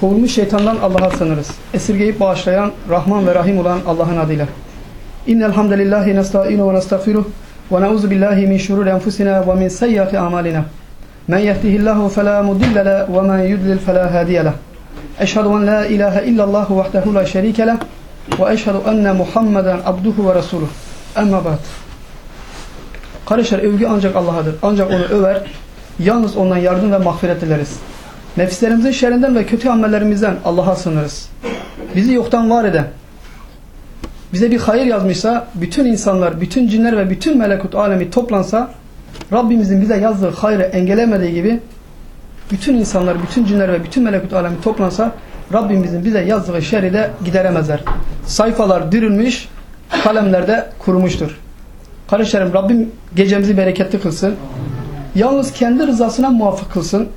Kovulmuş şeytandan Allah'a sığınırız. Esirgeyip bağışlayan, Rahman ve Rahim olan Allah'ın adıyla. İnnel hamdelellahi nesta'inu ve nestağfiruh ve na'uzu billahi min şururi enfusina ve min seyyiati amalina. Men yehdihillahu fela mudille le ve men yudlil fela hadiye leh. Eşhedü en la ilahe illallah vahdehu la şerike leh ve eşhedü enne Muhammeden abduhu ve resuluh. Emma ba'd. Kardeşler övgü ancak Allah'adır. Ancak onu över, yalnız ondan yardım ve mağfiret dileriz. Nefislerimizin şerrinden ve kötü amellerimizden Allah'a sığınırız. Bizi yoktan var eden, bize bir hayır yazmışsa, bütün insanlar, bütün cinler ve bütün melekut alemi toplansa, Rabbimizin bize yazdığı hayrı engelemediği gibi, bütün insanlar, bütün cinler ve bütün melekut alemi toplansa, Rabbimizin bize yazdığı şerri de gideremezler. Sayfalar dürülmüş, kalemler de kurumuştur. Kardeşlerim Rabbim gecemizi bereketli kılsın. Yalnız kendi rızasına muvaffak kılsın.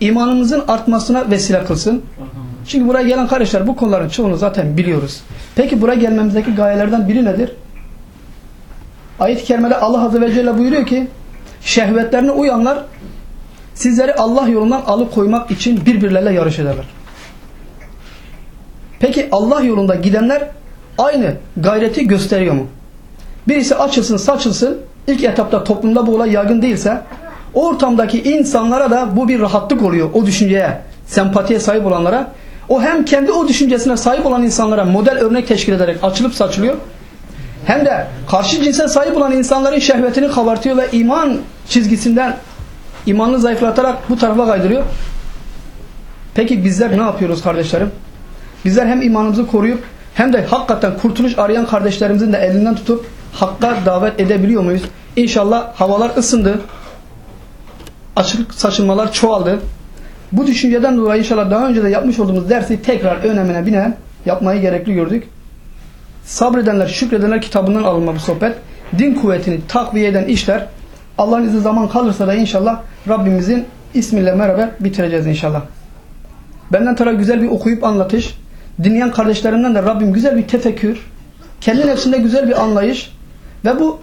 İmanımızın artmasına vesile kılsın. Çünkü buraya gelen kardeşler bu konuların çoğunu zaten biliyoruz. Peki buraya gelmemizdeki gayelerden biri nedir? Ayet-i Kerime'de Allah Azze ve Celle buyuruyor ki şehvetlerine uyanlar sizleri Allah yolundan alıkoymak için birbirleriyle yarış ederler. Peki Allah yolunda gidenler aynı gayreti gösteriyor mu? Birisi açılsın saçılsın ilk etapta toplumda bu olay yaygın değilse o ortamdaki insanlara da bu bir rahatlık oluyor o düşünceye, sempatiye sahip olanlara. O hem kendi o düşüncesine sahip olan insanlara model örnek teşkil ederek açılıp saçılıyor. Hem de karşı cinse sahip olan insanların şehvetini kabartıyor ve iman çizgisinden imanını zayıflatarak bu tarafa kaydırıyor. Peki bizler ne yapıyoruz kardeşlerim? Bizler hem imanımızı koruyup hem de hakikaten kurtuluş arayan kardeşlerimizin de elinden tutup hakka davet edebiliyor muyuz? İnşallah havalar ısındı. Açık saçılmalar çoğaldı. Bu düşünceden dolayı inşallah daha önce de yapmış olduğumuz dersi tekrar önemine binen yapmayı gerekli gördük. Sabredenler, şükredenler kitabından alınma bu sohbet. Din kuvvetini takviye eden işler. Allah'ın izni zaman kalırsa da inşallah Rabbimizin ismiyle beraber bitireceğiz inşallah. Benden tara güzel bir okuyup anlatış. Dinleyen kardeşlerimden de Rabbim güzel bir tefekkür. Kendi nefsinde güzel bir anlayış. Ve bu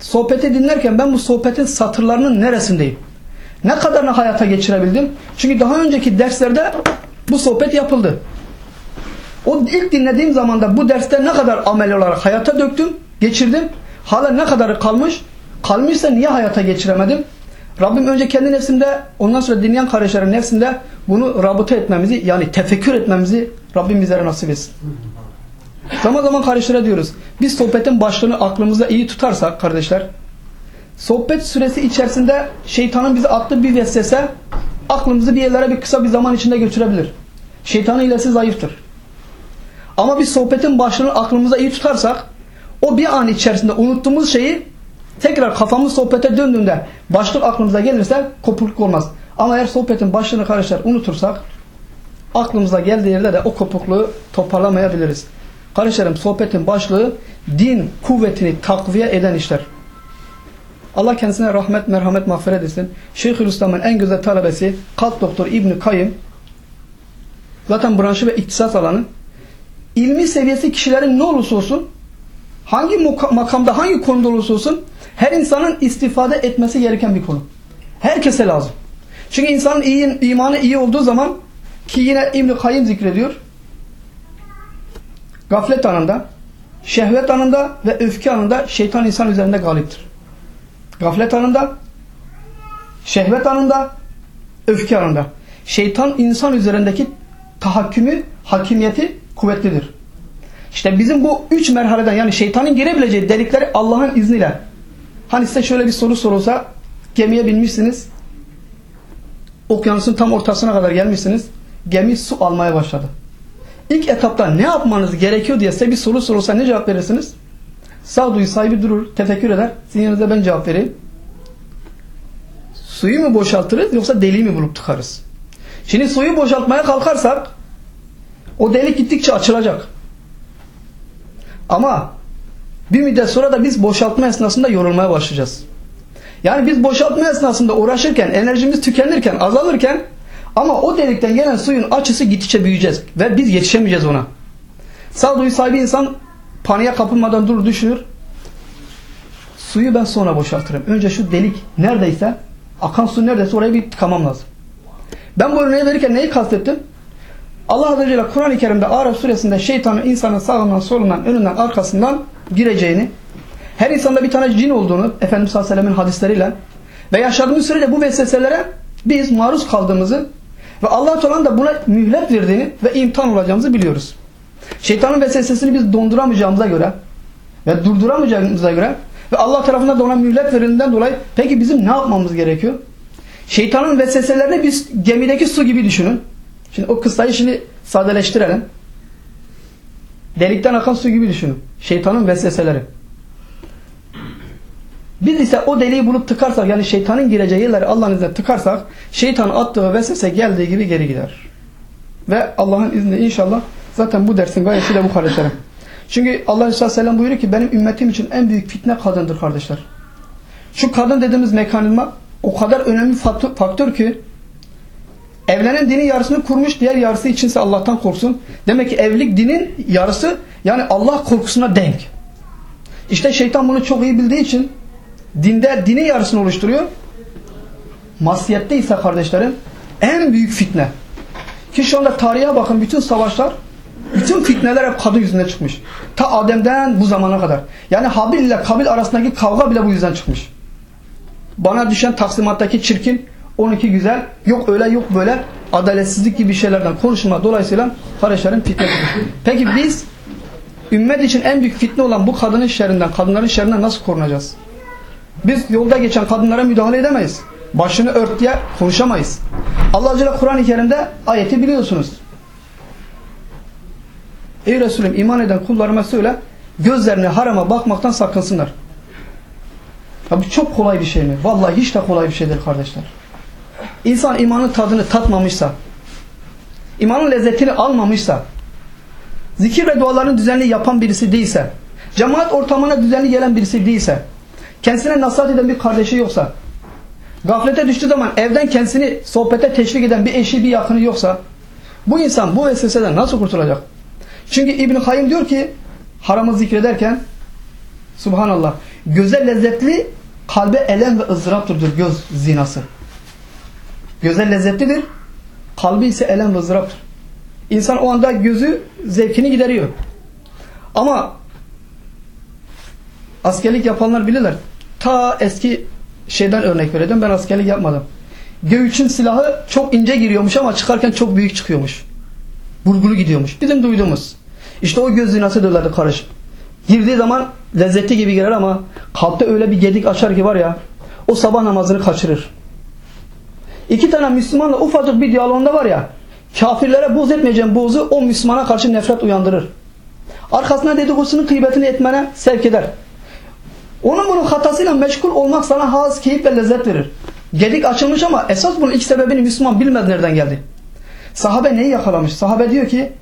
sohbeti dinlerken ben bu sohbetin satırlarının neresindeyim? Ne kadarını hayata geçirebildim? Çünkü daha önceki derslerde bu sohbet yapıldı. O ilk dinlediğim zaman da bu derste ne kadar amel olarak hayata döktüm, geçirdim. Hala ne kadarı kalmış? Kalmışsa niye hayata geçiremedim? Rabbim önce kendi nefsimde, ondan sonra dinleyen kardeşlerin nefsinde bunu rabıta etmemizi, yani tefekkür etmemizi Rabbim bizlere nasip etsin. Zaman zaman kardeşlere diyoruz. Biz sohbetin başlığını aklımızda iyi tutarsak kardeşler, sohbet süresi içerisinde şeytanın bize attığı bir vesvese aklımızı bir yerlere bir kısa bir zaman içinde götürebilir. Şeytanın hilesi zayıftır. Ama biz sohbetin başlığını aklımızda iyi tutarsak o bir an içerisinde unuttuğumuz şeyi tekrar kafamız sohbete döndüğünde başlık aklımıza gelirse kopukluk olmaz. Ama eğer sohbetin başlığını kardeşler unutursak aklımıza geldiği yerde de o kopukluğu toparlamayabiliriz. Kardeşlerim sohbetin başlığı din kuvvetini takviye eden işler. Allah kendisine rahmet, merhamet, mağfiret etsin. Şeyhülislam'ın en güzel talebesi kalp doktoru İbn Kayyım zaten branşı ve iktisat alanı ilmi seviyesi kişilerin ne olursa olsun hangi makamda hangi konuda olursa olsun her insanın istifade etmesi gereken bir konu. Herkese lazım. Çünkü insanın iyi, imanı iyi olduğu zaman ki yine İbn-i Kayyım zikrediyor. Gaflet anında, şehvet anında ve öfke anında şeytan insan üzerinde galiptir. Gaflet anında, şehvet anında, öfke anında. Şeytan insan üzerindeki tahakkümü, hakimiyeti kuvvetlidir. İşte bizim bu üç merhaleden yani şeytanın girebileceği delikleri Allah'ın izniyle. Hani size şöyle bir soru sorulsa gemiye binmişsiniz. Okyanusun tam ortasına kadar gelmişsiniz. Gemi su almaya başladı. İlk etapta ne yapmanız gerekiyor diye size bir soru sorulsa ne cevap verirsiniz? Sağduyu sahibi durur, tefekkür eder. Sizin yanınızda ben cevap vereyim. Suyu mu boşaltırız yoksa deliği mi bulup tıkarız? Şimdi suyu boşaltmaya kalkarsak o delik gittikçe açılacak. Ama bir müddet sonra da biz boşaltma esnasında yorulmaya başlayacağız. Yani biz boşaltma esnasında uğraşırken, enerjimiz tükenirken, azalırken ama o delikten gelen suyun açısı gittikçe büyüyeceğiz. Ve biz yetişemeyeceğiz ona. Sağduyu sahibi insan paniğe kapılmadan durur düşünür. Suyu ben sonra boşaltırım. Önce şu delik neredeyse, akan su neredeyse orayı bir tıkamam lazım. Ben bu örneği verirken neyi kastettim? Allah Azze ve Celle Kur'an-ı Kerim'de Araf suresinde şeytanın insanın sağından solundan önünden arkasından gireceğini her insanda bir tane cin olduğunu Efendimiz sallallahu aleyhi ve sellem'in hadisleriyle ve yaşadığımız sürece bu vesveselere biz maruz kaldığımızı ve Allah Teala'nın da buna mühlet verdiğini ve imtihan olacağımızı biliyoruz. Şeytanın vesvesesini biz donduramayacağımıza göre ve durduramayacağımıza göre ve Allah tarafından da ona mühlet verildiğinden dolayı peki bizim ne yapmamız gerekiyor? Şeytanın vesveselerini biz gemideki su gibi düşünün. Şimdi o kıssayı şimdi sadeleştirelim. Delikten akan su gibi düşünün. Şeytanın vesveseleri. Biz ise o deliği bulup tıkarsak yani şeytanın gireceği yerleri Allah'ın izniyle tıkarsak şeytanın attığı vesvese geldiği gibi geri gider. Ve Allah'ın izniyle inşallah zaten bu dersin gayesi de bu kardeşlerim. Çünkü Allah Resulü Aleyhisselam buyuruyor ki benim ümmetim için en büyük fitne kadındır kardeşler. Şu kadın dediğimiz mekanizma o kadar önemli faktör, faktör ki evlenen dinin yarısını kurmuş diğer yarısı içinse Allah'tan korksun. Demek ki evlilik dinin yarısı yani Allah korkusuna denk. İşte şeytan bunu çok iyi bildiği için dinde dinin yarısını oluşturuyor. Masiyette ise kardeşlerim en büyük fitne. Ki şu anda tarihe bakın bütün savaşlar bütün fitneler hep kadın yüzünden çıkmış. Ta Adem'den bu zamana kadar. Yani Habil ile Kabil arasındaki kavga bile bu yüzden çıkmış. Bana düşen taksimattaki çirkin 12 güzel yok öyle yok böyle adaletsizlik gibi şeylerden konuşma dolayısıyla kardeşlerin fitne. Peki biz ümmet için en büyük fitne olan bu kadının şerrinden, kadınların şerrinden nasıl korunacağız? Biz yolda geçen kadınlara müdahale edemeyiz. Başını ört diye konuşamayız. Allah Celle Kur'an-ı Kerim'de ayeti biliyorsunuz. Ey Resulüm iman eden kullarıma söyle gözlerine harama bakmaktan sakınsınlar. Ya bu çok kolay bir şey mi? Vallahi hiç de kolay bir şeydir kardeşler. İnsan imanın tadını tatmamışsa, imanın lezzetini almamışsa, zikir ve dualarını düzenli yapan birisi değilse, cemaat ortamına düzenli gelen birisi değilse, kendisine nasihat eden bir kardeşi yoksa, gaflete düştüğü zaman evden kendisini sohbete teşvik eden bir eşi bir yakını yoksa, bu insan bu vesveseden nasıl kurtulacak? Çünkü İbn Kayyim diyor ki haramı zikrederken Subhanallah göze lezzetli kalbe elem ve ızdıraptır diyor göz zinası. Göze lezzetlidir. Kalbi ise elem ve ızdıraptır. İnsan o anda gözü zevkini gideriyor. Ama askerlik yapanlar bilirler. Ta eski şeyden örnek vereceğim. Ben askerlik yapmadım. Göğüçün silahı çok ince giriyormuş ama çıkarken çok büyük çıkıyormuş. Burgulu gidiyormuş. Bizim duyduğumuz. İşte o göz zinası diyorlardı karış. Girdiği zaman lezzetli gibi girer ama kalpte öyle bir gedik açar ki var ya o sabah namazını kaçırır. İki tane Müslümanla ufacık bir diyalogunda var ya kafirlere buz etmeyeceğim buzu o Müslümana karşı nefret uyandırır. Arkasına dedikodusunu kıybetini etmene sevk eder. Onun bunun hatasıyla meşgul olmak sana haz, keyif ve lezzet verir. Gedik açılmış ama esas bunun ilk sebebini Müslüman bilmez nereden geldi. Sahabe neyi yakalamış? Sahabe diyor ki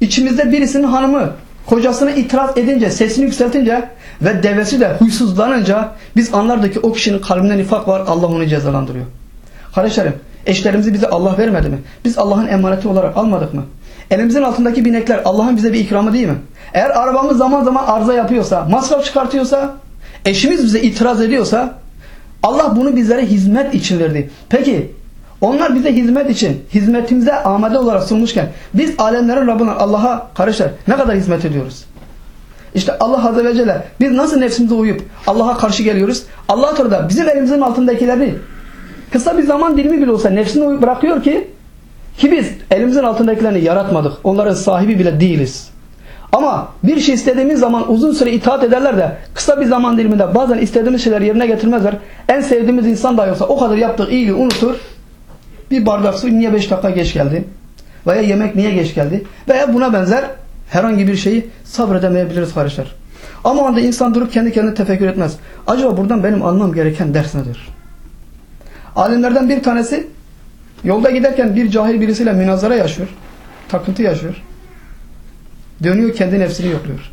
içimizde birisinin hanımı kocasına itiraz edince, sesini yükseltince ve devesi de huysuzlanınca biz anlardık ki o kişinin kalbinde nifak var Allah onu cezalandırıyor. Kardeşlerim eşlerimizi bize Allah vermedi mi? Biz Allah'ın emaneti olarak almadık mı? Elimizin altındaki binekler Allah'ın bize bir ikramı değil mi? Eğer arabamız zaman zaman arıza yapıyorsa, masraf çıkartıyorsa, eşimiz bize itiraz ediyorsa Allah bunu bizlere hizmet için verdi. Peki onlar bize hizmet için, hizmetimize amade olarak sunmuşken biz alemlerin Rabbine Allah'a karışır ne kadar hizmet ediyoruz? İşte Allah Azze ve Celle biz nasıl nefsimize uyup Allah'a karşı geliyoruz? Allah Teala bizim elimizin altındakileri kısa bir zaman dilimi bile olsa nefsine uyup bırakıyor ki ki biz elimizin altındakilerini yaratmadık. Onların sahibi bile değiliz. Ama bir şey istediğimiz zaman uzun süre itaat ederler de kısa bir zaman diliminde bazen istediğimiz şeyler yerine getirmezler. En sevdiğimiz insan dahi olsa o kadar yaptığı iyiliği unutur. Bir bardak su niye 5 dakika geç geldi? Veya yemek niye geç geldi? Veya buna benzer herhangi bir şeyi sabredemeyebiliriz kardeşler. Ama anda insan durup kendi kendine tefekkür etmez. Acaba buradan benim almam gereken ders nedir? Alimlerden bir tanesi yolda giderken bir cahil birisiyle münazara yaşıyor. Takıntı yaşıyor. Dönüyor kendi nefsini yokluyor.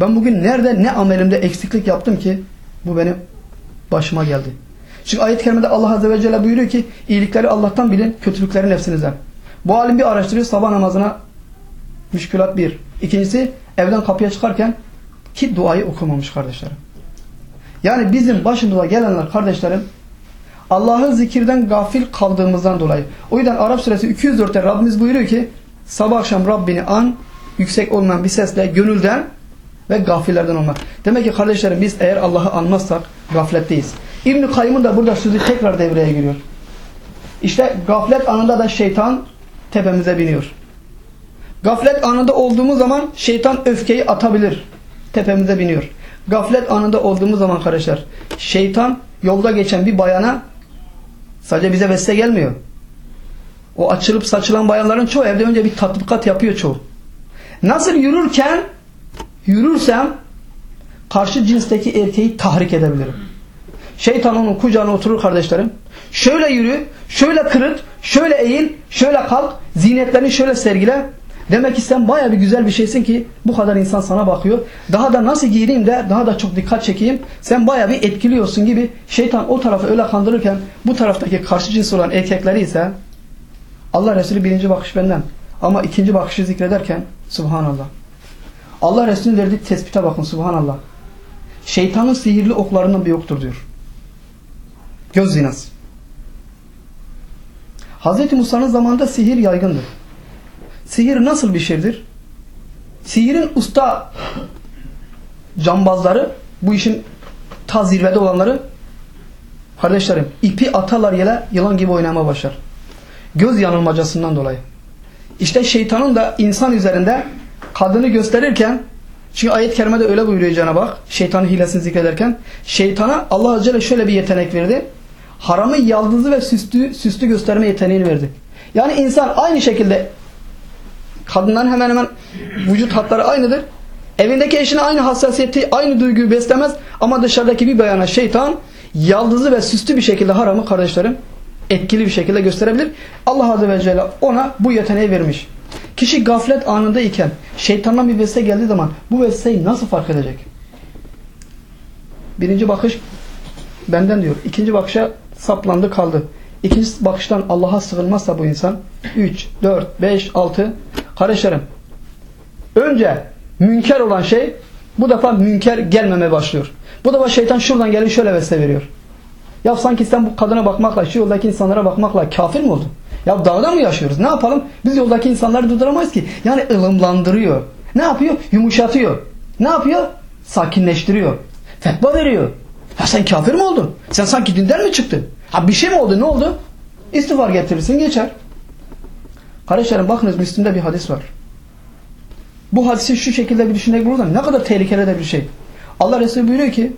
Ben bugün nerede ne amelimde eksiklik yaptım ki bu benim başıma geldi. Çünkü ayet-i kerimede Allah Azze ve Celle buyuruyor ki iyilikleri Allah'tan bilin, kötülükleri nefsinizden. Bu alim bir araştırıyor sabah namazına müşkülat bir. İkincisi evden kapıya çıkarken ki duayı okumamış kardeşlerim. Yani bizim başımıza gelenler kardeşlerim Allah'ı zikirden gafil kaldığımızdan dolayı. O yüzden Arap suresi 204'te Rabbimiz buyuruyor ki sabah akşam Rabbini an yüksek olmayan bir sesle gönülden ve gafillerden olmak. Demek ki kardeşlerim biz eğer Allah'ı anmazsak gafletteyiz. İbn-i Kayyım'ın da burada sözü tekrar devreye giriyor. İşte gaflet anında da şeytan tepemize biniyor. Gaflet anında olduğumuz zaman şeytan öfkeyi atabilir. Tepemize biniyor. Gaflet anında olduğumuz zaman kardeşler şeytan yolda geçen bir bayana sadece bize vesile gelmiyor. O açılıp saçılan bayanların çoğu evde önce bir tatbikat yapıyor çoğu. Nasıl yürürken yürürsem karşı cinsteki erkeği tahrik edebilirim. Şeytan onun kucağına oturur kardeşlerim. Şöyle yürü, şöyle kırıt, şöyle eğil, şöyle kalk, zinetlerini şöyle sergile. Demek ki sen baya bir güzel bir şeysin ki bu kadar insan sana bakıyor. Daha da nasıl giyineyim de daha da çok dikkat çekeyim. Sen baya bir etkiliyorsun gibi şeytan o tarafı öyle kandırırken bu taraftaki karşı cins olan erkekleri ise Allah Resulü birinci bakış benden. Ama ikinci bakışı zikrederken Subhanallah. Allah Resulü'nün verdiği tespite bakın Subhanallah. Şeytanın sihirli oklarından bir yoktur diyor. Göz zinası. Hz. Musa'nın zamanında sihir yaygındır. Sihir nasıl bir şeydir? Sihirin usta cambazları, bu işin ta zirvede olanları kardeşlerim ipi atarlar yere yılan gibi oynamaya başlar. Göz yanılmacasından dolayı. İşte şeytanın da insan üzerinde kadını gösterirken çünkü ayet-i kerimede öyle buyuruyor Cenab-ı Hak şeytanın hilesini zikrederken şeytana Allah Azze şöyle bir yetenek verdi. Haramı yaldızı ve süslü, süslü gösterme yeteneğini verdi. Yani insan aynı şekilde kadınların hemen hemen vücut hatları aynıdır. Evindeki eşine aynı hassasiyeti, aynı duyguyu beslemez ama dışarıdaki bir bayana şeytan yaldızı ve süslü bir şekilde haramı kardeşlerim etkili bir şekilde gösterebilir. Allah Azze ve Celle ona bu yeteneği vermiş. Kişi gaflet anında iken şeytandan bir vesile geldiği zaman bu vesileyi nasıl fark edecek? Birinci bakış benden diyor. İkinci bakışa saplandı kaldı. İkinci bakıştan Allah'a sığınmazsa bu insan 3, 4, 5, 6 kardeşlerim önce münker olan şey bu defa münker gelmemeye başlıyor. Bu defa şeytan şuradan gelip şöyle vesile veriyor. Ya sanki sen bu kadına bakmakla, şu yoldaki insanlara bakmakla kafir mi oldun? Ya dağda mı yaşıyoruz? Ne yapalım? Biz yoldaki insanları durduramayız ki. Yani ılımlandırıyor. Ne yapıyor? Yumuşatıyor. Ne yapıyor? Sakinleştiriyor. Fetva veriyor. Ya sen kafir mi oldun? Sen sanki dinden mi çıktın? Ha bir şey mi oldu? Ne oldu? İstiğfar getirirsin geçer. Kardeşlerim bakınız Müslim'de bir hadis var. Bu hadisi şu şekilde bir düşünecek olursak ne kadar tehlikeli de bir şey. Allah Resulü buyuruyor ki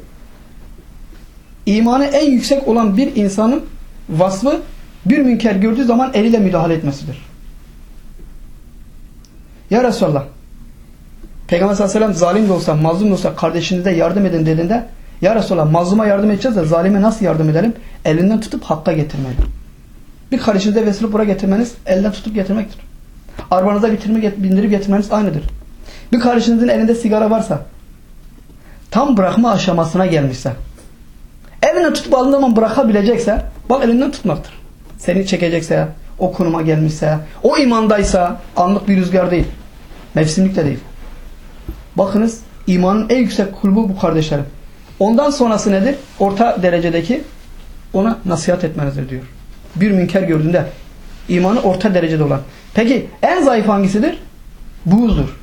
imanı en yüksek olan bir insanın vasfı bir münker gördüğü zaman eliyle müdahale etmesidir. Ya Resulallah Peygamber sallallahu aleyhi ve sellem zalim de olsa, mazlum da olsa kardeşinize yardım edin dediğinde Ya Resulallah mazluma yardım edeceğiz de zalime nasıl yardım edelim? Elinden tutup hakka getirmeli. Bir kardeşinize vesile buraya getirmeniz elinden tutup getirmektir. Arabanıza bitirme, bindirip getirmeniz aynıdır. Bir kardeşinizin elinde sigara varsa tam bırakma aşamasına gelmişse elinden tutup aldığı zaman bırakabilecekse bak elinden tutmaktır. Seni çekecekse, o konuma gelmişse, o imandaysa anlık bir rüzgar değil. Mevsimlik de değil. Bakınız imanın en yüksek kulbu bu kardeşlerim. Ondan sonrası nedir? Orta derecedeki ona nasihat etmenizdir diyor. Bir münker gördüğünde imanı orta derecede olan. Peki en zayıf hangisidir? Buğuzdur.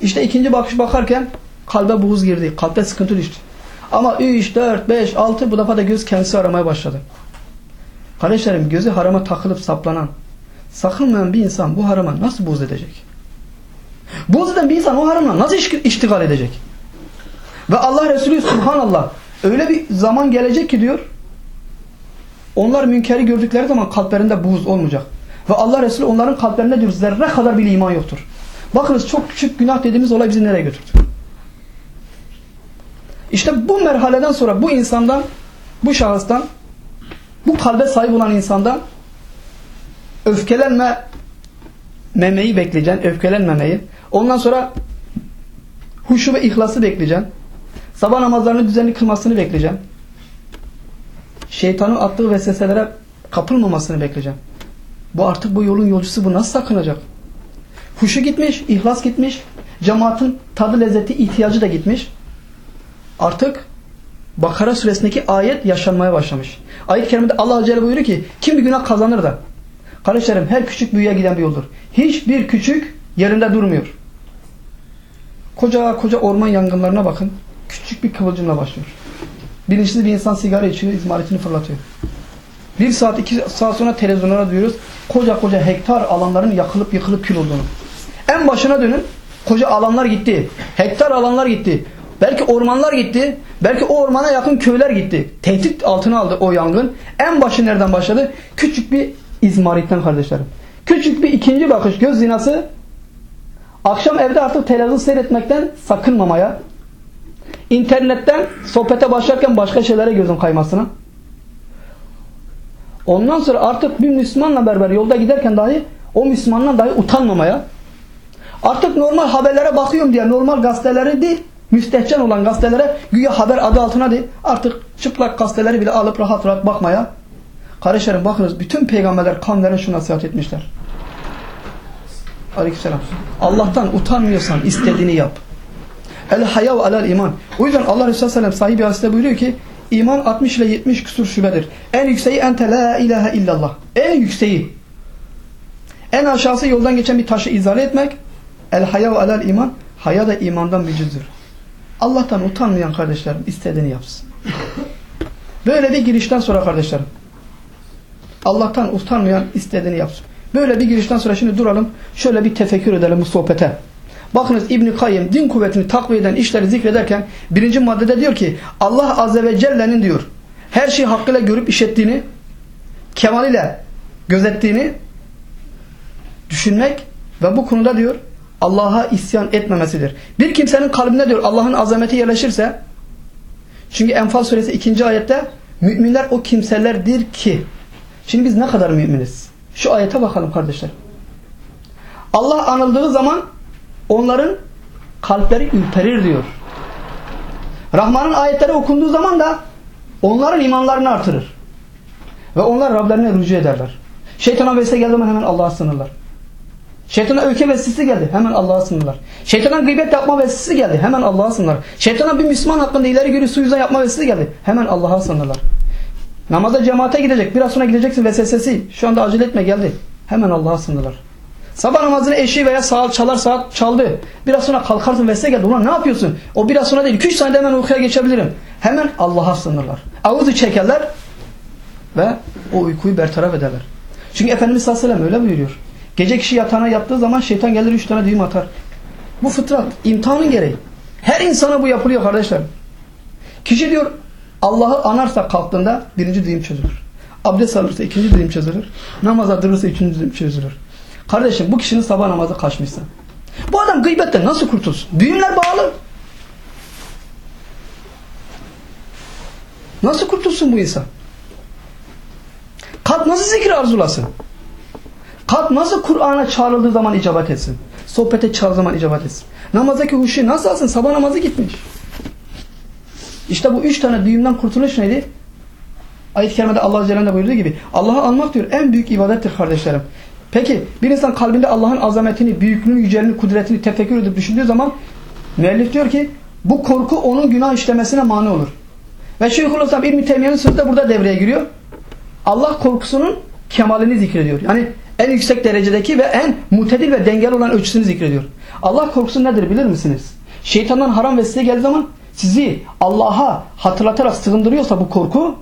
İşte ikinci bakış bakarken kalbe buğuz girdi. Kalpte sıkıntı düştü. Ama 3, 4, 5, 6 bu defa da göz kendisi aramaya başladı. Kardeşlerim gözü harama takılıp saplanan, sakınmayan bir insan bu harama nasıl buğz edecek? Buğz eden bir insan o harama nasıl iştigal edecek? Ve Allah Resulü Subhanallah öyle bir zaman gelecek ki diyor onlar münkeri gördükleri zaman kalplerinde buğz olmayacak. Ve Allah Resulü onların kalplerinde diyor zerre kadar bir iman yoktur. Bakınız çok küçük günah dediğimiz olay bizi nereye götürdü? İşte bu merhaleden sonra bu insandan, bu şahıstan, bu kalbe sahip olan insandan öfkelenme memeyi bekleyeceksin, öfkelenmemeyi. Ondan sonra huşu ve ihlası bekleyeceksin. Sabah namazlarını düzenli kılmasını bekleyeceksin. Şeytanın attığı vesveselere kapılmamasını bekleyeceksin. Bu artık bu yolun yolcusu bu nasıl sakınacak? Huşu gitmiş, ihlas gitmiş, cemaatin tadı lezzeti ihtiyacı da gitmiş. Artık Bakara suresindeki ayet yaşanmaya başlamış. Ayet-i kerimede Allah Celle buyuruyor ki kim bir günah kazanır da kardeşlerim her küçük büyüye giden bir yoldur. Hiçbir küçük yerinde durmuyor. Koca koca orman yangınlarına bakın. Küçük bir kıvılcımla başlıyor. Bilinçsiz bir insan sigara içiyor, izmaritini fırlatıyor. Bir saat, iki saat sonra televizyonlara duyuyoruz. Koca koca hektar alanların yakılıp yıkılıp kül olduğunu. En başına dönün. Koca alanlar gitti. Hektar alanlar gitti. Belki ormanlar gitti. Belki o ormana yakın köyler gitti. Tehdit altına aldı o yangın. En başı nereden başladı? Küçük bir izmaritten kardeşlerim. Küçük bir ikinci bakış göz zinası. Akşam evde artık televizyon seyretmekten sakınmamaya. İnternetten sohbete başlarken başka şeylere gözün kaymasına. Ondan sonra artık bir Müslümanla beraber yolda giderken dahi o Müslümandan dahi utanmamaya. Artık normal haberlere bakıyorum diye normal gazeteleri değil, müstehcen olan gazetelere güya haber adı altına değil, artık çıplak gazeteleri bile alıp rahat rahat bakmaya. Kardeşlerim bakınız bütün peygamberler kan veren şu nasihat etmişler. Aleykümselam. Allah'tan utanmıyorsan istediğini yap. El hayav alel iman. O yüzden Allah Resulü Sellem sahibi hadiste buyuruyor ki iman 60 ile 70 küsur şubedir. En yükseği ente la ilahe illallah. En yükseği. En aşağısı yoldan geçen bir taşı izale etmek. El hayav alel iman. Haya da imandan bir cüzdür. Allah'tan utanmayan kardeşlerim istediğini yapsın. Böyle bir girişten sonra kardeşlerim. Allah'tan utanmayan istediğini yapsın. Böyle bir girişten sonra şimdi duralım. Şöyle bir tefekkür edelim bu sohbete. Bakınız İbn Kayyim din kuvvetini takviye eden işleri zikrederken birinci maddede diyor ki Allah Azze ve Celle'nin diyor her şeyi hakkıyla görüp işettiğini kemaliyle gözettiğini düşünmek ve bu konuda diyor Allah'a isyan etmemesidir. Bir kimsenin kalbinde diyor Allah'ın azameti yerleşirse çünkü Enfal suresi ikinci ayette müminler o kimselerdir ki şimdi biz ne kadar müminiz? Şu ayete bakalım kardeşler. Allah anıldığı zaman onların kalpleri ürperir diyor. Rahman'ın ayetleri okunduğu zaman da onların imanlarını artırır. Ve onlar Rablerine rücu ederler. Şeytana vesile zaman hemen Allah'a sınırlar. Şeytana öfke vesilesi geldi. Hemen Allah'a sınırlar. Şeytana gıybet yapma vesilesi geldi. Hemen Allah'a sınırlar. Şeytana bir Müslüman hakkında ileri geri su yüzden yapma vesilesi geldi. Hemen Allah'a sınırlar. Namaza cemaate gidecek. Biraz sonra gideceksin vesvesesi. Şu anda acele etme geldi. Hemen Allah'a sınırlar. Sabah namazını eşi veya saat çalar saat çaldı. Biraz sonra kalkarsın vesile geldi. Ulan ne yapıyorsun? O biraz sonra değil. 2-3 saniyede hemen uykuya geçebilirim. Hemen Allah'a sınırlar. Avuzu çekerler ve o uykuyu bertaraf ederler. Çünkü Efendimiz sallallahu aleyhi ve sellem öyle buyuruyor. Gece kişi yatağına yattığı zaman şeytan gelir 3 tane düğüm atar. Bu fıtrat. imtihanın gereği. Her insana bu yapılıyor kardeşler. Kişi diyor Allah'ı anarsa kalktığında birinci düğüm çözülür. Abdest alırsa ikinci düğüm çözülür. Namaza durursa üçüncü düğüm çözülür. Kardeşim bu kişinin sabah namazı kaçmışsa. Bu adam gıybetten nasıl kurtulsun? Düğümler bağlı. Nasıl kurtulsun bu insan? Kalp nasıl zikir arzulasın? Kalp nasıl Kur'an'a çağrıldığı zaman icabet etsin? Sohbete çağrıldığı zaman icabet etsin? Namazdaki huşu nasıl alsın? Sabah namazı gitmiş. İşte bu üç tane düğümden kurtuluş neydi? Ayet-i Kerime'de Allah Celle buyurduğu gibi Allah'ı anmak diyor en büyük ibadettir kardeşlerim. Peki bir insan kalbinde Allah'ın azametini, büyüklüğünü, yüceliğini, kudretini tefekkür edip düşündüğü zaman müellif diyor ki bu korku onun günah işlemesine mani olur. Ve Şeyhülislam İbn-i Teymiye'nin sözü de burada devreye giriyor. Allah korkusunun kemalini zikrediyor. Yani en yüksek derecedeki ve en mutedil ve dengeli olan ölçüsünü zikrediyor. Allah korkusu nedir bilir misiniz? Şeytandan haram vesile geldiği zaman sizi Allah'a hatırlatarak sığındırıyorsa bu korku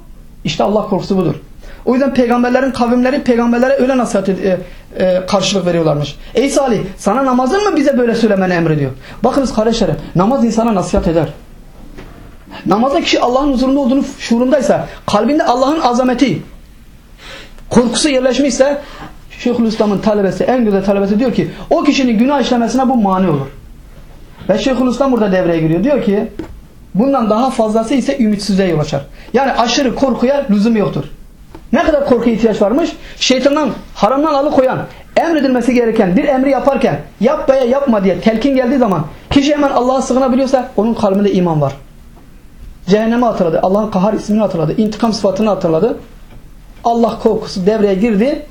işte Allah korkusu budur. O yüzden peygamberlerin kavimleri peygamberlere öyle nasihat e, e, karşılık veriyorlarmış. Ey Salih sana namazın mı bize böyle söylemeni emrediyor? Bakınız kardeşlerim namaz insana nasihat eder. Namazda kişi Allah'ın huzurunda olduğunu şuurundaysa kalbinde Allah'ın azameti korkusu yerleşmişse Şeyhülislam'ın talebesi en güzel talebesi diyor ki o kişinin günah işlemesine bu mani olur. Ve Şeyhülislam burada devreye giriyor. Diyor ki bundan daha fazlası ise ümitsizliğe yol açar. Yani aşırı korkuya lüzum yoktur. Ne kadar korkuya ihtiyaç varmış? Şeytandan, haramdan alıkoyan, emredilmesi gereken bir emri yaparken yap veya yapma diye telkin geldiği zaman kişi hemen Allah'a sığınabiliyorsa onun kalbinde iman var. Cehenneme hatırladı. Allah'ın kahar ismini hatırladı. intikam sıfatını hatırladı. Allah korkusu devreye girdi.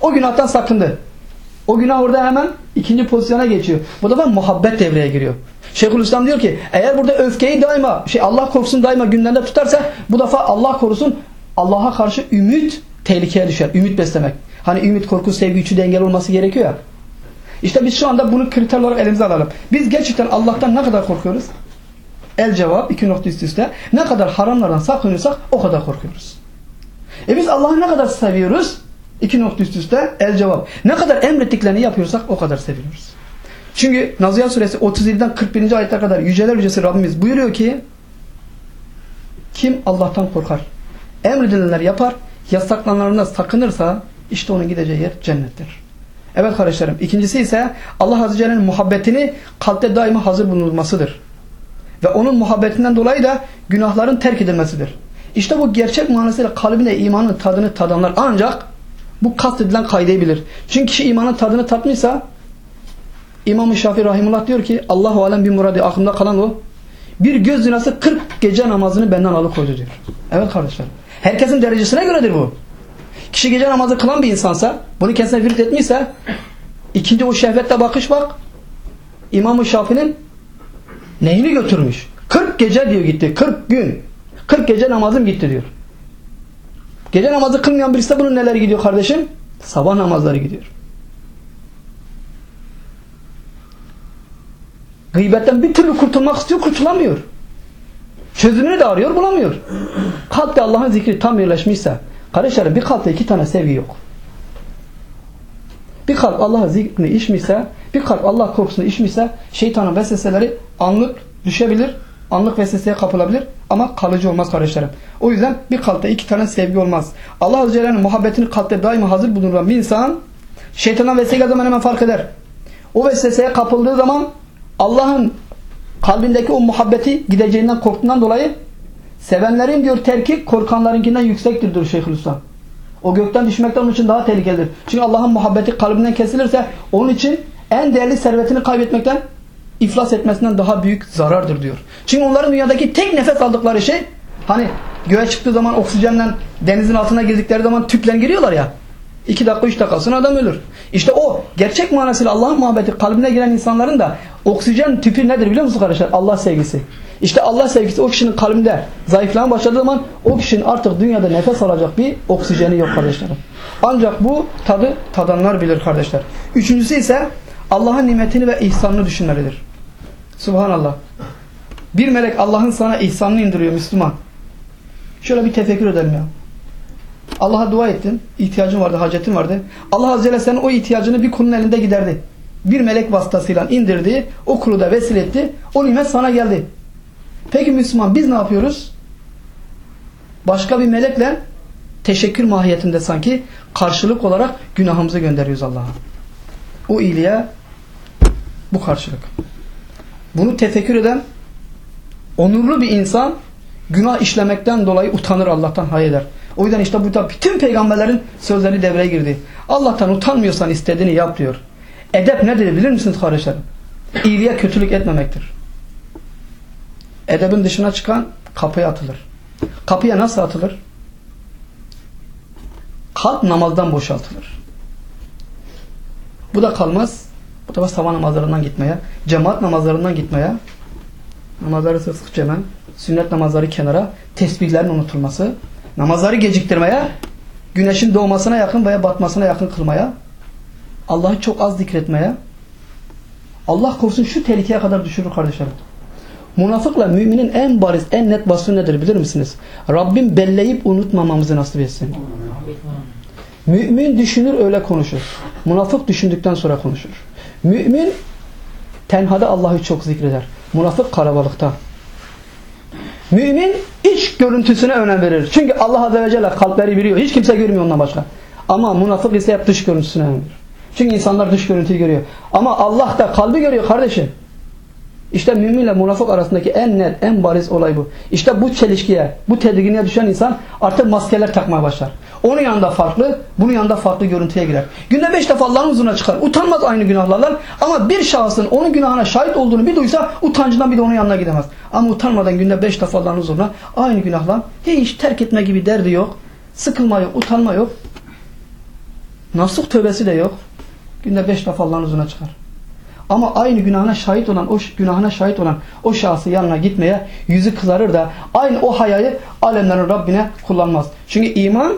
O günahtan sakındı. O günah orada hemen ikinci pozisyona geçiyor. Bu defa muhabbet devreye giriyor. Şeyhülislam diyor ki eğer burada öfkeyi daima şey Allah korkusun daima gündemde tutarsa bu defa Allah korusun Allah'a karşı ümit tehlikeye düşer. Ümit beslemek. Hani ümit, korku, sevgi üçü dengeli olması gerekiyor ya. İşte biz şu anda bunu kriter olarak elimize alalım. Biz gerçekten Allah'tan ne kadar korkuyoruz? El cevap iki nokta üst üste. Ne kadar haramlardan sakınıyorsak o kadar korkuyoruz. E biz Allah'ı ne kadar seviyoruz? İki nokta üst üste el cevap. Ne kadar emrettiklerini yapıyorsak o kadar seviyoruz. Çünkü Nazihat suresi 37'den 41. ayete kadar yüceler yücesi Rabbimiz buyuruyor ki kim Allah'tan korkar, emredilenler yapar, yasaklananlarından sakınırsa işte onun gideceği yer cennettir. Evet kardeşlerim. İkincisi ise Allah Azze Celle'nin muhabbetini kalpte daima hazır bulunmasıdır. Ve onun muhabbetinden dolayı da günahların terk edilmesidir. İşte bu gerçek manasıyla kalbine imanın tadını tadanlar ancak bu kastedilen kaydeyi bilir. Çünkü kişi imanın tadını tatmışsa İmam-ı Şafii Rahimullah diyor ki Allahu alem bir muradi aklımda kalan o. Bir göz zinası 40 gece namazını benden alıkoydu diyor. Evet kardeşler. Herkesin derecesine göredir bu. Kişi gece namazı kılan bir insansa, bunu kendisine virt etmişse, ikinci o şehvette bakış bak, İmam-ı Şafii'nin neyini götürmüş? 40 gece diyor gitti, 40 gün. 40 gece namazım gitti diyor. Gece namazı kılmayan birisi de bunun neleri gidiyor kardeşim? Sabah namazları gidiyor. Gıybetten bir türlü kurtulmak istiyor, kurtulamıyor. Çözümünü de arıyor, bulamıyor. Kalpte Allah'ın zikri tam yerleşmişse, kardeşlerim bir kalpte iki tane sevgi yok. Bir kalp Allah'ın zikrini içmişse, bir kalp Allah korkusunu içmişse, şeytanın vesveseleri anlık düşebilir, anlık vesveseye kapılabilir ama kalıcı olmaz kardeşlerim. O yüzden bir kalpte iki tane sevgi olmaz. Allah Azze Celle'nin muhabbetini kalpte daima hazır bulunduran bir insan, şeytandan vesvese zaman hemen fark eder. O vesveseye kapıldığı zaman Allah'ın kalbindeki o muhabbeti gideceğinden korktuğundan dolayı sevenlerin diyor terki korkanlarınkinden yüksektir diyor Şeyhülislam. O gökten düşmekten onun için daha tehlikelidir. Çünkü Allah'ın muhabbeti kalbinden kesilirse onun için en değerli servetini kaybetmekten iflas etmesinden daha büyük zarardır diyor. Çünkü onların dünyadaki tek nefes aldıkları şey hani göğe çıktığı zaman oksijenle denizin altına girdikleri zaman tüple giriyorlar ya. İki dakika üç dakika sonra adam ölür. İşte o gerçek manasıyla Allah'ın muhabbeti kalbine giren insanların da oksijen tüpü nedir biliyor musunuz kardeşler? Allah sevgisi. İşte Allah sevgisi o kişinin kalbinde zayıflamaya başladığı zaman o kişinin artık dünyada nefes alacak bir oksijeni yok kardeşlerim. Ancak bu tadı tadanlar bilir kardeşler. Üçüncüsü ise Allah'ın nimetini ve ihsanını düşünmelidir. Subhanallah. Bir melek Allah'ın sana ihsanını indiriyor Müslüman. Şöyle bir tefekkür edelim ya. Allah'a dua ettin. ihtiyacın vardı, hacetin vardı. Allah Azze ve senin o ihtiyacını bir kulun elinde giderdi. Bir melek vasıtasıyla indirdi. O kulu da vesile etti. O nimet sana geldi. Peki Müslüman biz ne yapıyoruz? Başka bir melekle teşekkür mahiyetinde sanki karşılık olarak günahımızı gönderiyoruz Allah'a. O iyiliğe bu karşılık. Bunu tefekkür eden onurlu bir insan günah işlemekten dolayı utanır Allah'tan hay eder. O yüzden işte burada bütün peygamberlerin sözleri devreye girdi. Allah'tan utanmıyorsan istediğini yap diyor. Edep nedir bilir misiniz kardeşlerim? İyiliğe kötülük etmemektir. Edebin dışına çıkan kapıya atılır. Kapıya nasıl atılır? Kalp namazdan boşaltılır. Bu da kalmaz. Bu da sabah namazlarından gitmeye, cemaat namazlarından gitmeye, namazları sık sık cema, sünnet namazları kenara, tesbihlerin unutulması, namazları geciktirmeye, güneşin doğmasına yakın veya batmasına yakın kılmaya, Allah'ı çok az zikretmeye, Allah korusun şu tehlikeye kadar düşürür kardeşlerim. Münafıkla müminin en bariz, en net vasfı nedir bilir misiniz? Rabbim belleyip unutmamamızı nasip etsin. Mümin düşünür öyle konuşur. Münafık düşündükten sonra konuşur. Mümin tenhada Allah'ı çok zikreder. Münafık kalabalıkta. Mümin iç görüntüsüne önem verir. Çünkü Allah Azze ve Celle kalpleri biliyor. Hiç kimse görmüyor ondan başka. Ama münafık ise hep dış görüntüsüne önem verir. Çünkü insanlar dış görüntüyü görüyor. Ama Allah da kalbi görüyor kardeşim. İşte müminle münafık arasındaki en net, en bariz olay bu. İşte bu çelişkiye, bu tedirginliğe düşen insan artık maskeler takmaya başlar. Onun yanında farklı, bunun yanında farklı görüntüye girer. Günde beş defa Allah'ın huzuruna çıkar. Utanmaz aynı günahlarla ama bir şahsın onun günahına şahit olduğunu bir duysa utancından bir de onun yanına gidemez. Ama utanmadan günde beş defa Allah'ın huzuruna aynı günahla hiç terk etme gibi derdi yok. Sıkılma yok, utanma yok. Nasuh tövbesi de yok. Günde beş defa Allah'ın huzuruna çıkar. Ama aynı günahına şahit olan, o günahına şahit olan o şahsı yanına gitmeye yüzü kızarır da aynı o hayayı alemlerin Rabbine kullanmaz. Çünkü iman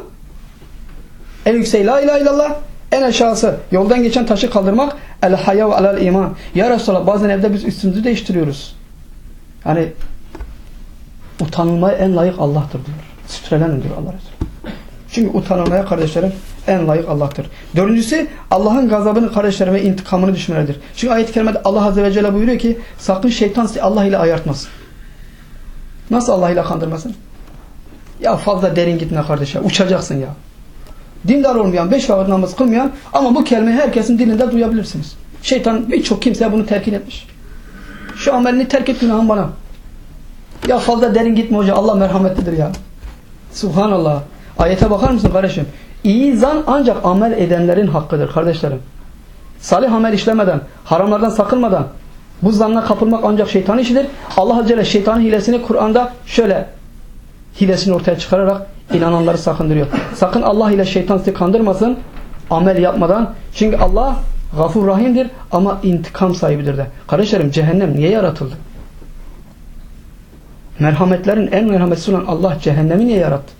en yüksek la ilahe illallah en aşağısı yoldan geçen taşı kaldırmak el haya ve alel iman. Ya Resulallah bazen evde biz üstümüzü değiştiriyoruz. Yani utanılmaya en layık Allah'tır diyor. Sütrelenin diyor Allah Resulü. Çünkü utanılmaya kardeşlerim en layık Allah'tır. Dördüncüsü Allah'ın gazabını kardeşlerim ve intikamını düşmelidir. Çünkü ayet-i kerimede Allah Azze ve Celle buyuruyor ki sakın şeytan sizi Allah ile ayartmasın. Nasıl Allah ile kandırmasın? Ya fazla derin gitme kardeşe. Uçacaksın ya. Dindar olmayan, beş vakit namaz kılmayan ama bu kelimeyi herkesin dilinde duyabilirsiniz. Şeytan birçok kimseye bunu terkin etmiş. Şu amelini terk et günahın bana. Ya fazla derin gitme hoca. Allah merhametlidir ya. Subhanallah. Ayete bakar mısın kardeşim? İyi zan ancak amel edenlerin hakkıdır kardeşlerim. Salih amel işlemeden, haramlardan sakınmadan bu zanna kapılmak ancak şeytan işidir. Allah Celle şeytanın hilesini Kur'an'da şöyle hilesini ortaya çıkararak inananları sakındırıyor. Sakın Allah ile şeytan sizi kandırmasın amel yapmadan. Çünkü Allah gafur rahimdir ama intikam sahibidir de. Kardeşlerim cehennem niye yaratıldı? Merhametlerin en merhametsiz olan Allah cehennemi niye yarattı?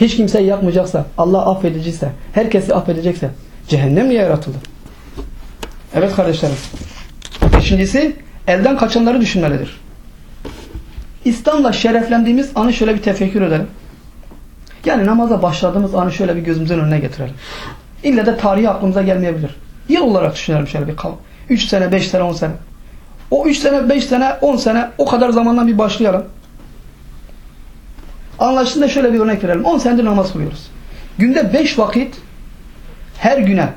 Hiç kimse yapmayacaksa, Allah affediciyse, herkesi affedecekse cehennem niye yaratıldı? Evet kardeşlerim. Beşincisi elden kaçanları düşünmelidir. İslam'la şereflendiğimiz anı şöyle bir tefekkür edelim. Yani namaza başladığımız anı şöyle bir gözümüzün önüne getirelim. İlle de tarihi aklımıza gelmeyebilir. Yıl olarak düşünelim şöyle bir 3 sene, 5 sene, 10 sene. O 3 sene, 5 sene, 10 sene o kadar zamandan bir başlayalım. Anlaşıldı da şöyle bir örnek verelim. 10 senedir namaz kılıyoruz. Günde 5 vakit her güne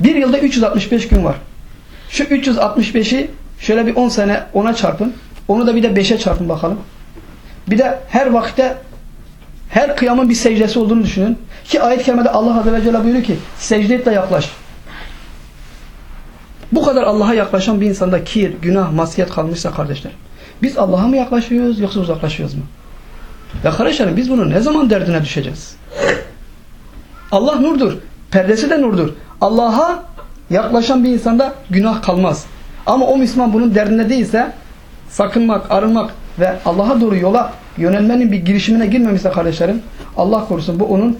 bir yılda 365 gün var. Şu 365'i şöyle bir 10 sene ona çarpın. Onu da bir de 5'e çarpın bakalım. Bir de her vakitte her kıyamın bir secdesi olduğunu düşünün. Ki ayet-i kerimede Allah Azze ve Celle buyuruyor ki secde et de yaklaş. Bu kadar Allah'a yaklaşan bir insanda kir, günah, masiyet kalmışsa kardeşler. Biz Allah'a mı yaklaşıyoruz yoksa uzaklaşıyoruz mu? Ya kardeşlerim biz bunu ne zaman derdine düşeceğiz? Allah nurdur. Perdesi de nurdur. Allah'a yaklaşan bir insanda günah kalmaz. Ama o Müslüman bunun derdinde değilse sakınmak, arınmak ve Allah'a doğru yola yönelmenin bir girişimine girmemişse kardeşlerim Allah korusun bu onun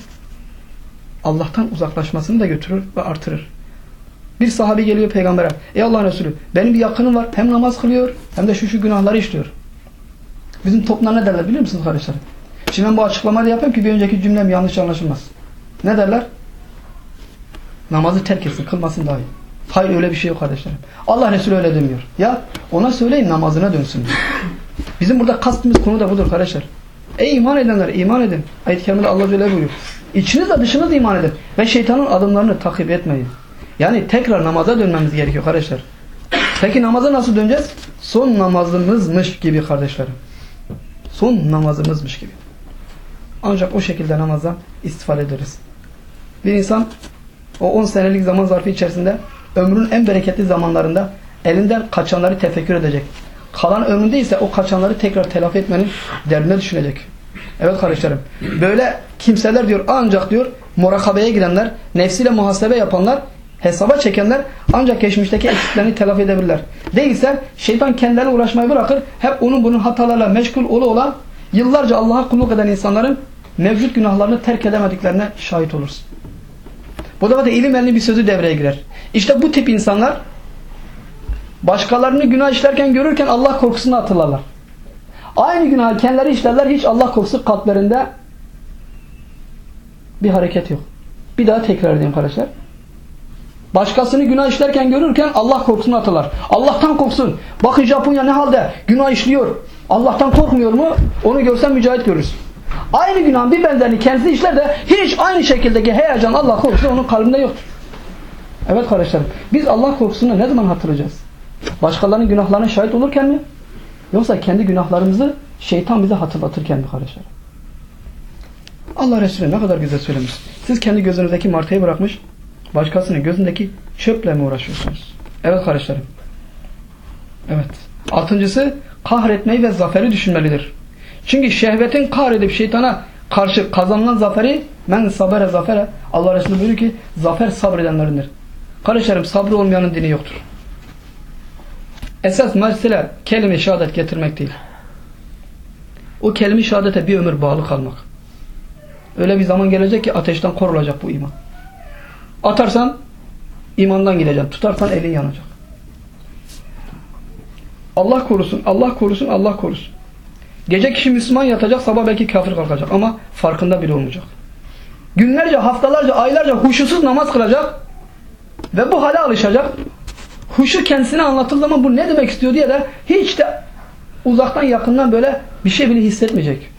Allah'tan uzaklaşmasını da götürür ve artırır. Bir sahabi geliyor peygambere. Ey Allah Resulü benim bir yakınım var. Hem namaz kılıyor hem de şu şu günahları işliyor. Bizim toplumlar ne derler biliyor musunuz kardeşlerim? Şimdi ben bu açıklamayı yapıyorum ki bir önceki cümlem yanlış anlaşılmaz. Ne derler? Namazı terk etsin, kılmasın daha iyi. Hayır öyle bir şey yok kardeşlerim. Allah Resulü öyle demiyor. Ya ona söyleyin namazına dönsün. Bizim burada kastımız konu da budur kardeşler. Ey iman edenler iman edin. Ayet-i Kerime'de Allah öyle buyuruyor. İçinizle dışınız iman edin. Ve şeytanın adımlarını takip etmeyin. Yani tekrar namaza dönmemiz gerekiyor kardeşler. Peki namaza nasıl döneceğiz? Son namazımızmış gibi kardeşlerim. Son namazımızmış gibi. Ancak o şekilde namazdan istifade ederiz. Bir insan o 10 senelik zaman zarfı içerisinde ömrün en bereketli zamanlarında elinden kaçanları tefekkür edecek. Kalan ömründe ise o kaçanları tekrar telafi etmenin derdine düşünecek. Evet kardeşlerim. Böyle kimseler diyor ancak diyor murakabeye girenler, nefsiyle muhasebe yapanlar, hesaba çekenler ancak geçmişteki eksiklerini telafi edebilirler. Değilse şeytan kendilerine uğraşmayı bırakır. Hep onun bunun hatalarla meşgul ola ola yıllarca Allah'a kulluk eden insanların mevcut günahlarını terk edemediklerine şahit olursun. Bu da ilim elini bir sözü devreye girer. İşte bu tip insanlar başkalarını günah işlerken görürken Allah korkusunu hatırlarlar. Aynı günah kendileri işlerler hiç Allah korkusu kalplerinde bir hareket yok. Bir daha tekrar edeyim arkadaşlar. Başkasını günah işlerken görürken Allah korkusunu hatırlar. Allah'tan korksun. Bakın Japonya ne halde günah işliyor. Allah'tan korkmuyor mu? Onu görsen mücahit görürsün. Aynı günahın bir benzerini kendisi işler de hiç aynı şekildeki heyecan Allah korkusu onun kalbinde yoktur. Evet kardeşlerim. Biz Allah korkusunu ne zaman hatırlayacağız? Başkalarının günahlarına şahit olurken mi? Yoksa kendi günahlarımızı şeytan bize hatırlatırken mi kardeşlerim? Allah Resulü ne kadar güzel söylemiş. Siz kendi gözünüzdeki martayı bırakmış, başkasının gözündeki çöple mi uğraşıyorsunuz? Evet kardeşlerim. Evet. Altıncısı kahretmeyi ve zaferi düşünmelidir. Çünkü şehvetin kahredip şeytana karşı kazanılan zaferi men sabere zafere Allah Resulü buyuruyor ki zafer sabredenlerindir. Kardeşlerim sabrı olmayanın dini yoktur. Esas mesele kelime-i şehadet getirmek değil. O kelime-i şehadete bir ömür bağlı kalmak. Öyle bir zaman gelecek ki ateşten korulacak bu iman. Atarsan imandan gideceksin. Tutarsan elin yanacak. Allah korusun, Allah korusun, Allah korusun. Gece kişi Müslüman yatacak, sabah belki kafir kalkacak ama farkında bile olmayacak. Günlerce, haftalarca, aylarca huşusuz namaz kılacak ve bu hale alışacak. Huşu kendisine anlatıldığı zaman bu ne demek istiyor diye de hiç de uzaktan yakından böyle bir şey bile hissetmeyecek.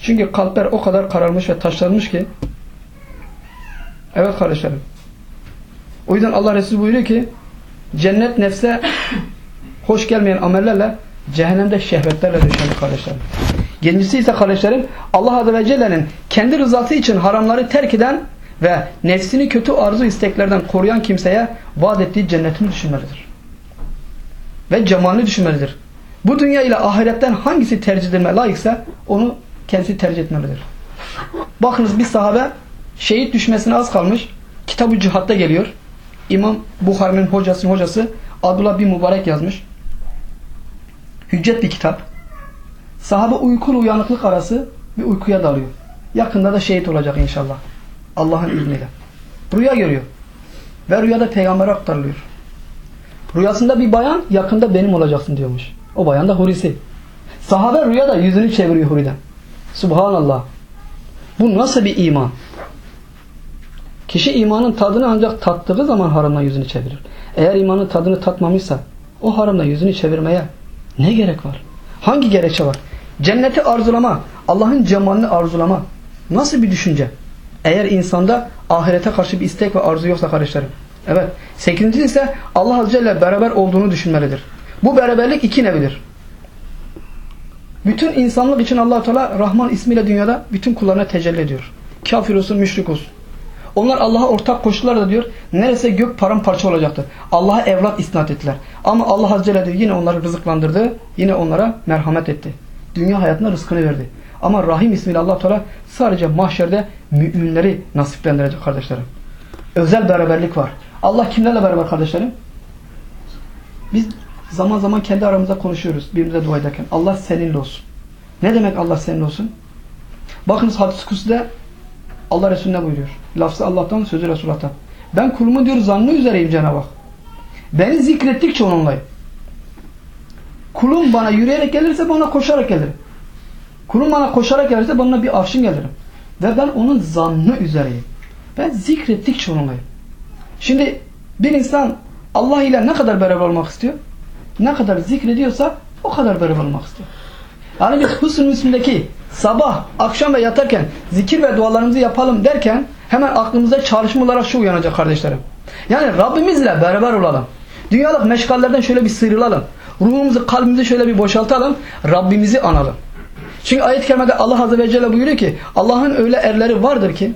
Çünkü kalpler o kadar kararmış ve taşlanmış ki evet kardeşlerim o yüzden Allah Resulü buyuruyor ki cennet nefse hoş gelmeyen amellerle cehennemde şehvetlerle döşenir kardeşlerim. Gencisi ise kardeşlerim Allah Azze ve Celle'nin kendi rızası için haramları terk eden ve nefsini kötü arzu isteklerden koruyan kimseye vaat ettiği cennetini düşünmelidir. Ve cemalini düşünmelidir. Bu dünya ile ahiretten hangisi tercih edilme layıksa onu kendisi tercih etmelidir. Bakınız bir sahabe şehit düşmesine az kalmış. Kitab-ı Cihat'ta geliyor. İmam Bukhari'nin hocasının hocası Abdullah bin Mübarek yazmış. Hüccet bir kitap. Sahabe uykulu uyanıklık arası bir uykuya dalıyor. Yakında da şehit olacak inşallah. Allah'ın izniyle. Rüya görüyor. Ve rüyada peygambere aktarılıyor. Rüyasında bir bayan yakında benim olacaksın diyormuş. O bayan da Hurisi. Sahabe rüyada yüzünü çeviriyor Huri'den. Subhanallah. Bu nasıl bir iman? Kişi imanın tadını ancak tattığı zaman haramdan yüzünü çevirir. Eğer imanın tadını tatmamışsa o haramdan yüzünü çevirmeye ne gerek var? Hangi gerekçe var? Cenneti arzulama, Allah'ın cemalini arzulama nasıl bir düşünce? Eğer insanda ahirete karşı bir istek ve arzu yoksa kardeşlerim. Evet. Sekizincisi ise Allah Azze Celle beraber olduğunu düşünmelidir. Bu beraberlik iki nevidir. Bütün insanlık için allah Teala Rahman ismiyle dünyada bütün kullarına tecelli ediyor. Kafir olsun, müşrik olsun. Onlar Allah'a ortak koştular da diyor. Neresi gök paramparça olacaktır. Allah'a evlat isnat ettiler. Ama Allah Azze Celle diyor, yine onları rızıklandırdı. Yine onlara merhamet etti. Dünya hayatına rızkını verdi. Ama Rahim ismiyle allah Teala sadece mahşerde müminleri nasiplendirecek kardeşlerim. Özel beraberlik var. Allah kimlerle beraber kardeşlerim? Biz zaman zaman kendi aramızda konuşuyoruz. Birbirimize dua ederken. Allah seninle olsun. Ne demek Allah seninle olsun? Bakınız hadis-i Allah Resulüne buyuruyor. Lafzı Allah'tan, sözü Resulullah'tan. Ben kulumun diyor zannı üzereyim Cenab-ı Hak. Beni zikrettikçe onunlayım. Kulum bana yürüyerek gelirse bana koşarak gelirim. Kulum bana koşarak gelirse bana bir afşin gelirim. Ve ben onun zannı üzereyim. Ben zikrettikçe onunlayım. Şimdi bir insan Allah ile ne kadar beraber olmak istiyor? Ne kadar zikrediyorsa o kadar beraber olmak istiyor. Yani biz Husn-ı Müslim'deki sabah, akşam ve yatarken zikir ve dualarımızı yapalım derken hemen aklımıza çalışma olarak şu uyanacak kardeşlerim. Yani Rabbimizle beraber olalım. Dünyalık meşgallerden şöyle bir sıyrılalım. Ruhumuzu, kalbimizi şöyle bir boşaltalım. Rabbimizi analım. Çünkü ayet-i kerimede Allah Azze ve Celle buyuruyor ki Allah'ın öyle erleri vardır ki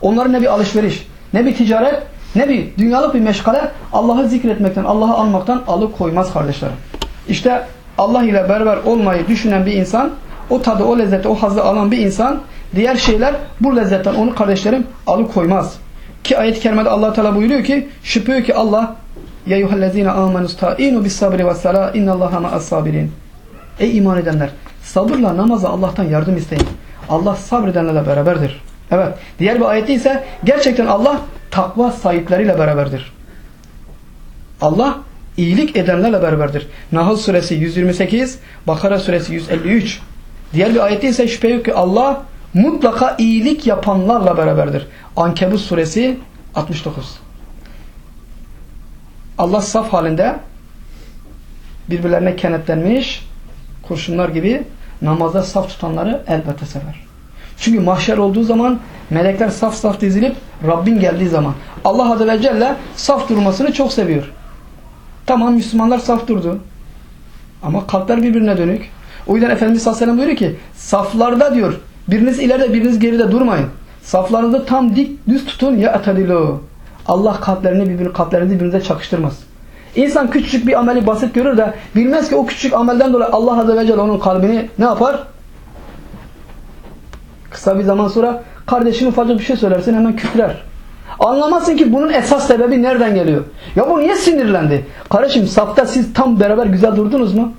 onların ne bir alışveriş, ne bir ticaret, ne bir dünyalık bir meşgale Allah'ı zikretmekten, Allah'ı anmaktan alıkoymaz kardeşlerim. İşte Allah ile beraber olmayı düşünen bir insan, o tadı, o lezzeti, o hazzı alan bir insan, diğer şeyler bu lezzetten onu kardeşlerim alıkoymaz. Ki ayet-i kerimede Allah Teala buyuruyor ki, şüphe ki Allah ya eyyuhellezine amenu sta'inu bis sabri ve sala innallaha ma'as sabirin. Ey iman edenler, sabırla namaza Allah'tan yardım isteyin. Allah sabredenlerle beraberdir. Evet. Diğer bir ayette ise gerçekten Allah takva sahipleriyle beraberdir. Allah iyilik edenlerle beraberdir. Nahl suresi 128, Bakara suresi 153. Diğer bir ayette ise şüphe yok ki Allah mutlaka iyilik yapanlarla beraberdir. Ankebut suresi 69. Allah saf halinde birbirlerine kenetlenmiş kurşunlar gibi namazda saf tutanları elbette sever. Çünkü mahşer olduğu zaman melekler saf saf dizilip Rabbin geldiği zaman Allah Azze ve Celle saf durmasını çok seviyor. Tamam Müslümanlar saf durdu. Ama kalpler birbirine dönük. O yüzden Efendimiz sallallahu aleyhi ve sellem buyuruyor ki saflarda diyor biriniz ileride biriniz geride durmayın. Saflarınızı tam dik düz tutun ya atadilu. Allah kalplerini birbirine kalplerini birbirinize çakıştırmaz. İnsan küçücük bir ameli basit görür de bilmez ki o küçük amelden dolayı Allah Azze ve Celle onun kalbini ne yapar? Kısa bir zaman sonra kardeşin ufacık bir şey söylersin hemen küfrer. Anlamazsın ki bunun esas sebebi nereden geliyor. Ya bu niye sinirlendi? Kardeşim safta siz tam beraber güzel durdunuz mu?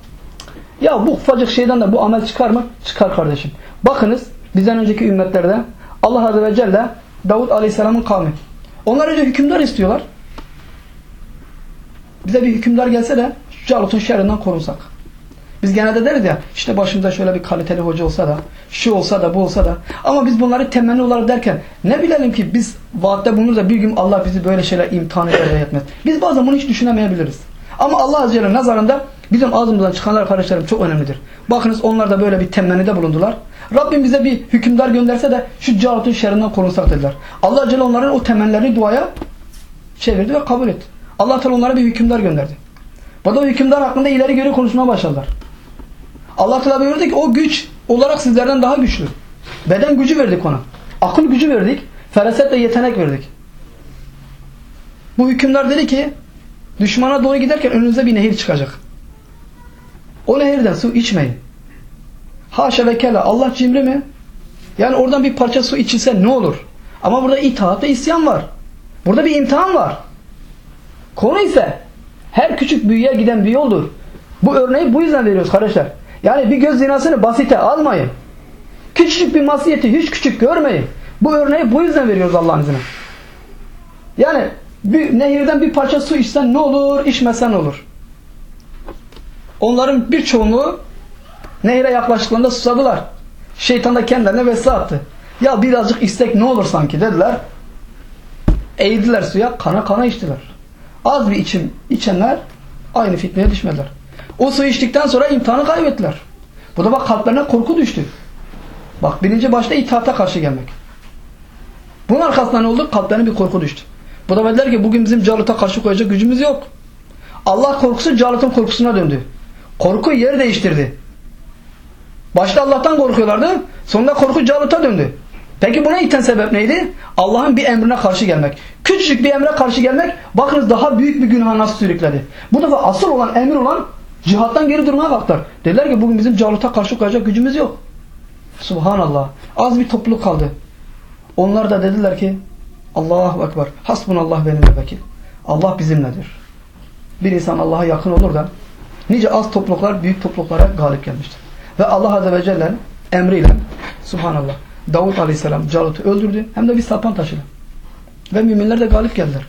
Ya bu ufacık şeyden de bu amel çıkar mı? Çıkar kardeşim. Bakınız bizden önceki ümmetlerde Allah Azze ve Celle Davut Aleyhisselam'ın kavmi. Onlar önce hükümdar istiyorlar. Bize bir hükümdar gelse de Calut'un şerrinden korunsak. Biz genelde deriz ya işte başımızda şöyle bir kaliteli hoca olsa da şu olsa da bu olsa da ama biz bunları temenni olarak derken ne bilelim ki biz vaatte bulunuruz da bir gün Allah bizi böyle şeyler imtihan eder ve yetmez. Biz bazen bunu hiç düşünemeyebiliriz. Ama Allah Azze ve nazarında bizim ağzımızdan çıkanlar kardeşlerim çok önemlidir. Bakınız onlar da böyle bir temennide bulundular. Rabbim bize bir hükümdar gönderse de şu Calut'un şerrinden korunsak dediler. Allah Celle onların o temenlerini duaya çevirdi ve kabul etti. Allah Teala onlara bir hükümdar gönderdi. Bu da hükümdar hakkında ileri geri konuşmaya başladılar. Allah Teala buyurdu ki o güç olarak sizlerden daha güçlü. Beden gücü verdik ona. Akıl gücü verdik. Feraset ve yetenek verdik. Bu hükümdar dedi ki düşmana doğru giderken önünüze bir nehir çıkacak. O nehirden su içmeyin. Haşa ve kella Allah cimri mi? Yani oradan bir parça su içilse ne olur? Ama burada itaat ve isyan var. Burada bir imtihan var. Konu ise her küçük büyüye giden bir yoldur. Bu örneği bu yüzden veriyoruz kardeşler. Yani bir göz zinasını basite almayın. Küçücük bir masiyeti hiç küçük görmeyin. Bu örneği bu yüzden veriyoruz Allah'ın izniyle. Yani bir nehirden bir parça su içsen ne olur, içmesen olur. Onların bir çoğunluğu nehire yaklaştıklarında susadılar. Şeytan da kendilerine vesile attı. Ya birazcık istek ne olur sanki dediler. Eğdiler suya, kana kana içtiler. Az bir içim içenler aynı fitneye düşmediler. O suyu içtikten sonra imtihanı kaybettiler. Bu da bak kalplerine korku düştü. Bak birinci başta itaata karşı gelmek. Bunun arkasından ne oldu? Kalplerine bir korku düştü. Bu da dediler ki bugün bizim Calut'a karşı koyacak gücümüz yok. Allah korkusu Calut'un korkusuna döndü. Korku yer değiştirdi. Başta Allah'tan korkuyorlardı. Sonunda korku Calut'a döndü. Peki buna iten sebep neydi? Allah'ın bir emrine karşı gelmek. Küçücük bir emre karşı gelmek bakınız daha büyük bir günaha nasıl sürükledi. Bu defa asıl olan emir olan cihattan geri durmaya kalktılar. Dediler ki bugün bizim Calut'a karşı koyacak gücümüz yok. Subhanallah. Az bir topluluk kaldı. Onlar da dediler ki Allahu Ekber. Hasbunallah benim vekil. Allah bizimledir. Bir insan Allah'a yakın olur da nice az topluluklar büyük topluluklara galip gelmiştir. Ve Allah Azze ve Celle'nin emriyle Subhanallah Davut Aleyhisselam Calut'u öldürdü. Hem de bir sapan taşıdı. Ve müminler de galip geldiler.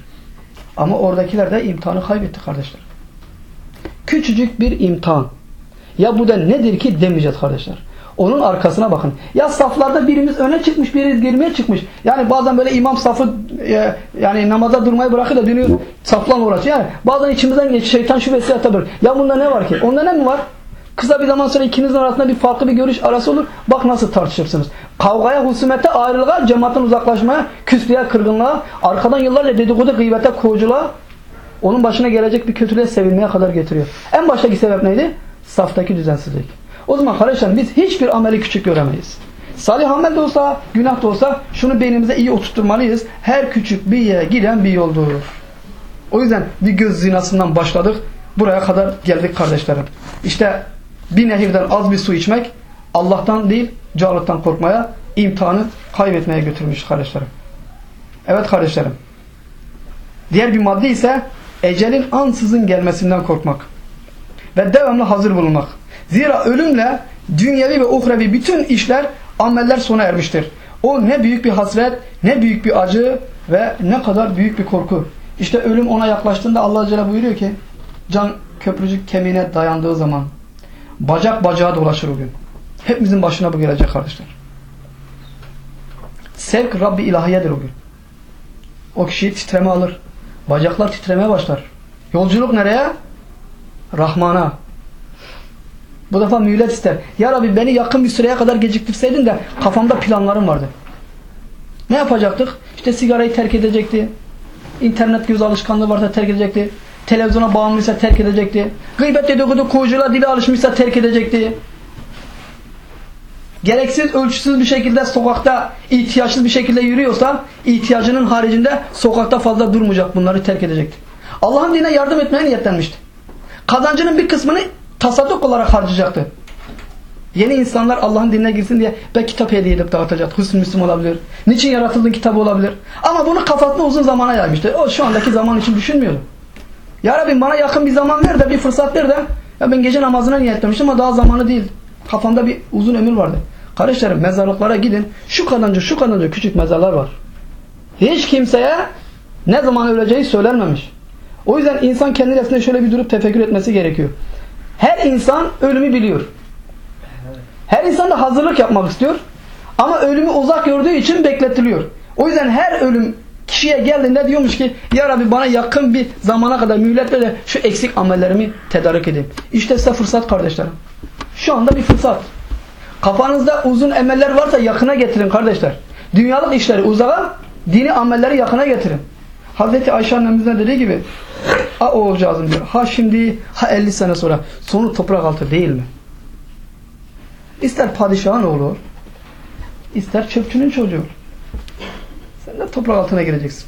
Ama oradakiler de imtihanı kaybetti kardeşler. Küçücük bir imtihan. Ya bu da nedir ki demeyeceğiz kardeşler. Onun arkasına bakın. Ya saflarda birimiz öne çıkmış, birimiz girmeye çıkmış. Yani bazen böyle imam safı e, yani namaza durmayı bırakır da dönüyor saflan uğraşıyor. Yani bazen içimizden geç şeytan şu vesile atabilir. Ya bunda ne var ki? Onda ne mi var? Kısa bir zaman sonra ikinizin arasında bir farklı bir görüş arası olur. Bak nasıl tartışırsınız. Kavgaya, husumete, ayrılığa, cemaatten uzaklaşmaya, küslüğe, kırgınlığa, arkadan yıllarca dedikodu, gıybete, kovuculuğa, onun başına gelecek bir kötülüğe sevilmeye kadar getiriyor. En baştaki sebep neydi? Saftaki düzensizlik. O zaman kardeşler biz hiçbir ameli küçük göremeyiz. Salih amel de olsa, günah da olsa şunu beynimize iyi oturtturmalıyız. Her küçük bir yere giden bir yoldur. O yüzden bir göz zinasından başladık. Buraya kadar geldik kardeşlerim. İşte bir nehirden az bir su içmek Allah'tan değil Calut'tan korkmaya, imtihanı kaybetmeye götürmüş kardeşlerim. Evet kardeşlerim. Diğer bir madde ise ecelin ansızın gelmesinden korkmak. Ve devamlı hazır bulunmak. Zira ölümle dünyevi ve uhrevi bütün işler, ameller sona ermiştir. O ne büyük bir hasret, ne büyük bir acı ve ne kadar büyük bir korku. İşte ölüm ona yaklaştığında Allah Celle buyuruyor ki can köprücük kemiğine dayandığı zaman bacak bacağa dolaşır o gün. Hepimizin başına bu gelecek kardeşler. Sevk Rabbi ilahiyedir o gün. O kişiyi titreme alır. Bacaklar titremeye başlar. Yolculuk nereye? Rahman'a. Bu defa mühlet ister. Ya Rabbi beni yakın bir süreye kadar geciktirseydin de kafamda planlarım vardı. Ne yapacaktık? İşte sigarayı terk edecekti. İnternet göz alışkanlığı varsa terk edecekti. Televizyona bağımlıysa terk edecekti. Gıybet dedikodu kovuculuğa dili alışmışsa terk edecekti. Gereksiz, ölçüsüz bir şekilde sokakta ihtiyaçsız bir şekilde yürüyorsa ihtiyacının haricinde sokakta fazla durmayacak. Bunları terk edecekti. Allah'ın dinine yardım etmeye niyetlenmişti. Kazancının bir kısmını tasadduk olarak harcayacaktı. Yeni insanlar Allah'ın dinine girsin diye ben kitap hediye edip dağıtacak. Hüsnü Müslüm olabilir. Niçin yaratıldığın kitabı olabilir. Ama bunu kafasına uzun zamana yaymıştır. O şu andaki zaman için düşünmüyorum. Ya Rabbi bana yakın bir zaman ver de bir fırsat ver de ya ben gece namazına niyetlemiştim ama daha zamanı değil. Kafamda bir uzun ömür vardı. Kardeşlerim mezarlıklara gidin. Şu kadarcık şu kadarcık küçük mezarlar var. Hiç kimseye ne zaman öleceği söylenmemiş. O yüzden insan kendi nefsine şöyle bir durup tefekkür etmesi gerekiyor. Her insan ölümü biliyor. Her insan da hazırlık yapmak istiyor. Ama ölümü uzak gördüğü için bekletiliyor. O yüzden her ölüm kişiye geldiğinde diyormuş ki Ya Rabbi bana yakın bir zamana kadar mühletle de şu eksik amellerimi tedarik edeyim. İşte size fırsat kardeşlerim. Şu anda bir fırsat. Kafanızda uzun emeller varsa yakına getirin kardeşler. Dünyalık işleri uzağa, dini amelleri yakına getirin. Hazreti Ayşe annemizden dediği gibi ha oğulcağızım diyor. Ha şimdi ha 50 sene sonra sonu toprak altı değil mi? İster padişahın oğlu ol, ister çöpçünün çocuğu toprak altına gireceksin.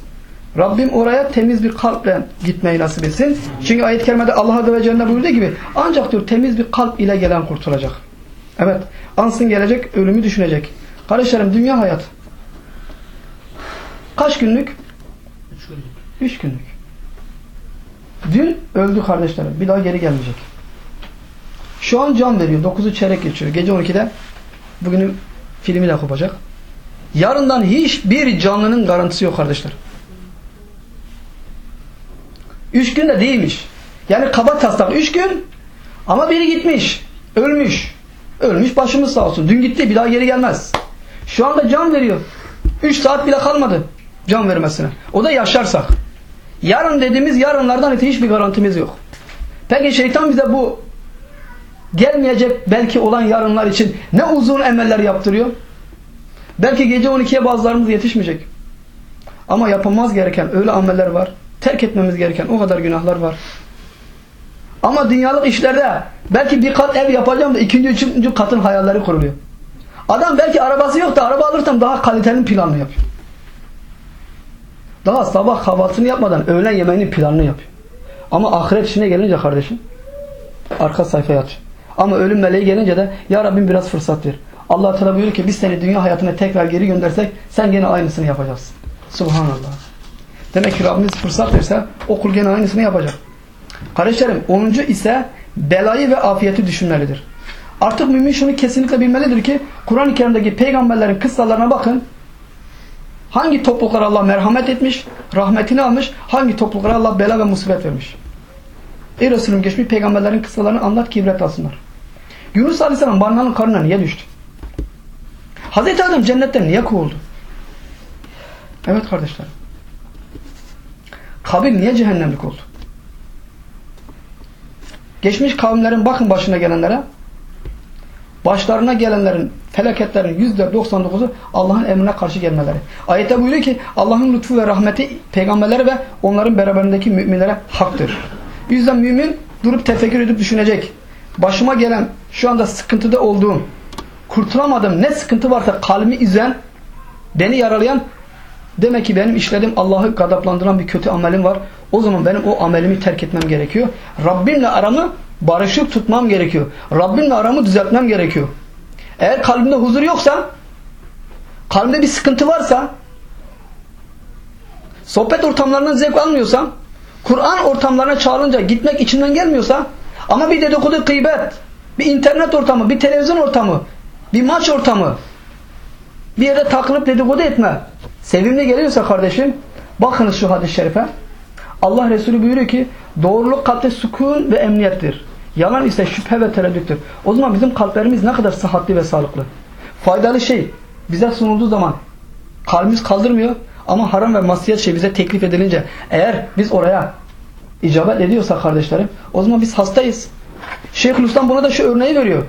Rabbim oraya temiz bir kalple gitmeyi nasip etsin. Çünkü ayet-i kerimede Allah Azze ve Celle buyurduğu gibi ancak diyor temiz bir kalp ile gelen kurtulacak. Evet. Ansın gelecek, ölümü düşünecek. Kardeşlerim dünya hayat. Kaç günlük? Üç günlük. Üç günlük. Dün öldü kardeşlerim. Bir daha geri gelmeyecek. Şu an can veriyor. 9'u çeyrek geçiyor. Gece 12'de bugünün filmi de kopacak. Yarından hiçbir canlının garantisi yok kardeşler. Üç gün de değilmiş. Yani kaba taslak üç gün ama biri gitmiş. Ölmüş. Ölmüş başımız sağ olsun. Dün gitti bir daha geri gelmez. Şu anda can veriyor. Üç saat bile kalmadı can vermesine. O da yaşarsak. Yarın dediğimiz yarınlardan öte hiçbir garantimiz yok. Peki şeytan bize bu gelmeyecek belki olan yarınlar için ne uzun emeller yaptırıyor? Belki gece 12'ye bazılarımız yetişmeyecek. Ama yapılmaz gereken öyle ameller var. Terk etmemiz gereken o kadar günahlar var. Ama dünyalık işlerde belki bir kat ev yapacağım da ikinci, üçüncü katın hayalleri kuruluyor. Adam belki arabası yok da araba alırsam daha kaliteli planını yapıyor. Daha sabah kahvaltısını yapmadan öğlen yemeğinin planını yapıyor. Ama ahiret işine gelince kardeşim arka sayfaya aç. Ama ölüm meleği gelince de ya Rabbim biraz fırsat ver. Allah Teala buyuruyor ki biz seni dünya hayatına tekrar geri göndersek sen gene aynısını yapacaksın. Subhanallah. Demek ki Rabbimiz fırsat verse o kul gene aynısını yapacak. Kardeşlerim 10. ise belayı ve afiyeti düşünmelidir. Artık mümin şunu kesinlikle bilmelidir ki Kur'an-ı Kerim'deki peygamberlerin kıssalarına bakın. Hangi topluluklara Allah merhamet etmiş, rahmetini almış, hangi topluluklara Allah bela ve musibet vermiş. Ey Resulüm geçmiş peygamberlerin kıssalarını anlat ki ibret alsınlar. Yunus Aleyhisselam barınağının karnına niye düştü? Hazreti Adem cennetten niye kovuldu? Evet kardeşler. Kabir niye cehennemlik oldu? Geçmiş kavimlerin bakın başına gelenlere başlarına gelenlerin felaketlerin %99'u Allah'ın emrine karşı gelmeleri. Ayette buyuruyor ki Allah'ın lütfu ve rahmeti peygamberlere ve onların beraberindeki müminlere haktır. Yüzden mümin durup tefekkür edip düşünecek. Başıma gelen şu anda sıkıntıda olduğum kurtulamadığım ne sıkıntı varsa kalbimi üzen beni yaralayan demek ki benim işlediğim Allah'ı gadaplandıran bir kötü amelim var. O zaman benim o amelimi terk etmem gerekiyor. Rabbimle aramı barışık tutmam gerekiyor. Rabbimle aramı düzeltmem gerekiyor. Eğer kalbimde huzur yoksa, kalbimde bir sıkıntı varsa, sohbet ortamlarından zevk almıyorsam, Kur'an ortamlarına çağrılınca gitmek içinden gelmiyorsa, ama bir dedikodu gıybet, bir internet ortamı, bir televizyon ortamı, bir maç ortamı, bir yerde takılıp dedikodu etme, sevimli geliyorsa kardeşim, bakınız şu hadis-i şerife, Allah Resulü buyuruyor ki doğruluk kalpte sükun ve emniyettir. Yalan ise şüphe ve tereddüttür. O zaman bizim kalplerimiz ne kadar sıhhatli ve sağlıklı. Faydalı şey bize sunulduğu zaman kalbimiz kaldırmıyor ama haram ve masiyet şey bize teklif edilince eğer biz oraya icabet ediyorsa kardeşlerim o zaman biz hastayız. Şeyhülislam buna da şu örneği veriyor.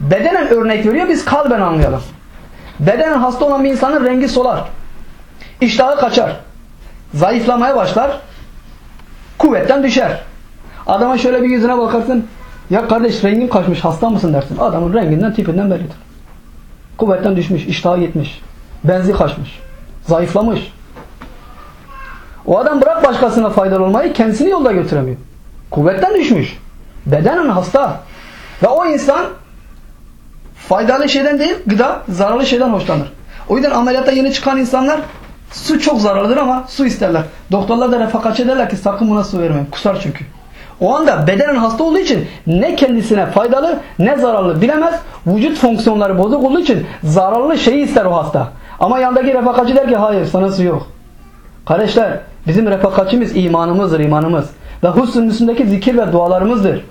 Bedenen örnek veriyor biz kalben anlayalım. Bedenen hasta olan bir insanın rengi solar. İştahı kaçar. Zayıflamaya başlar. Kuvvetten düşer. Adama şöyle bir yüzüne bakarsın. Ya kardeş rengin kaçmış hasta mısın dersin. Adamın renginden tipinden bellidir. Kuvvetten düşmüş, iştahı gitmiş. Benzi kaçmış. Zayıflamış. O adam bırak başkasına faydalı olmayı kendisini yolda götüremiyor. Kuvvetten düşmüş. Bedenen hasta. Ve o insan Faydalı şeyden değil, gıda zararlı şeyden hoşlanır. O yüzden ameliyatta yeni çıkan insanlar su çok zararlıdır ama su isterler. Doktorlar da refakatçi derler ki sakın buna su vermeyin. Kusar çünkü. O anda bedenen hasta olduğu için ne kendisine faydalı ne zararlı bilemez. Vücut fonksiyonları bozuk olduğu için zararlı şeyi ister o hasta. Ama yandaki refakatçi der ki hayır sana su yok. Kardeşler bizim refakatçimiz imanımızdır imanımız. Ve husnün üstündeki zikir ve dualarımızdır.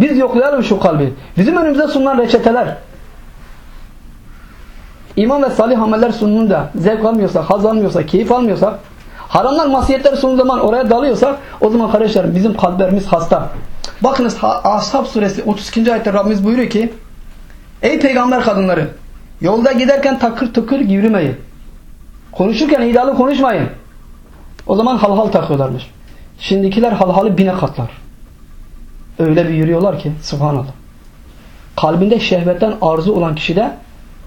Biz yoklayalım şu kalbi. Bizim önümüze sunulan reçeteler. İman ve salih ameller sunulunca zevk almıyorsak, haz almıyorsak, keyif almıyorsak, haramlar, masiyetler sunduğu zaman oraya dalıyorsak o zaman kardeşlerim bizim kalplerimiz hasta. Bakınız Ashab suresi 32. ayette Rabbimiz buyuruyor ki Ey peygamber kadınları yolda giderken takır tıkır yürümeyin. Konuşurken idalı konuşmayın. O zaman halhal takıyorlarmış. Şimdikiler halhalı bine katlar. Öyle bir yürüyorlar ki subhanallah. Kalbinde şehvetten arzu olan kişide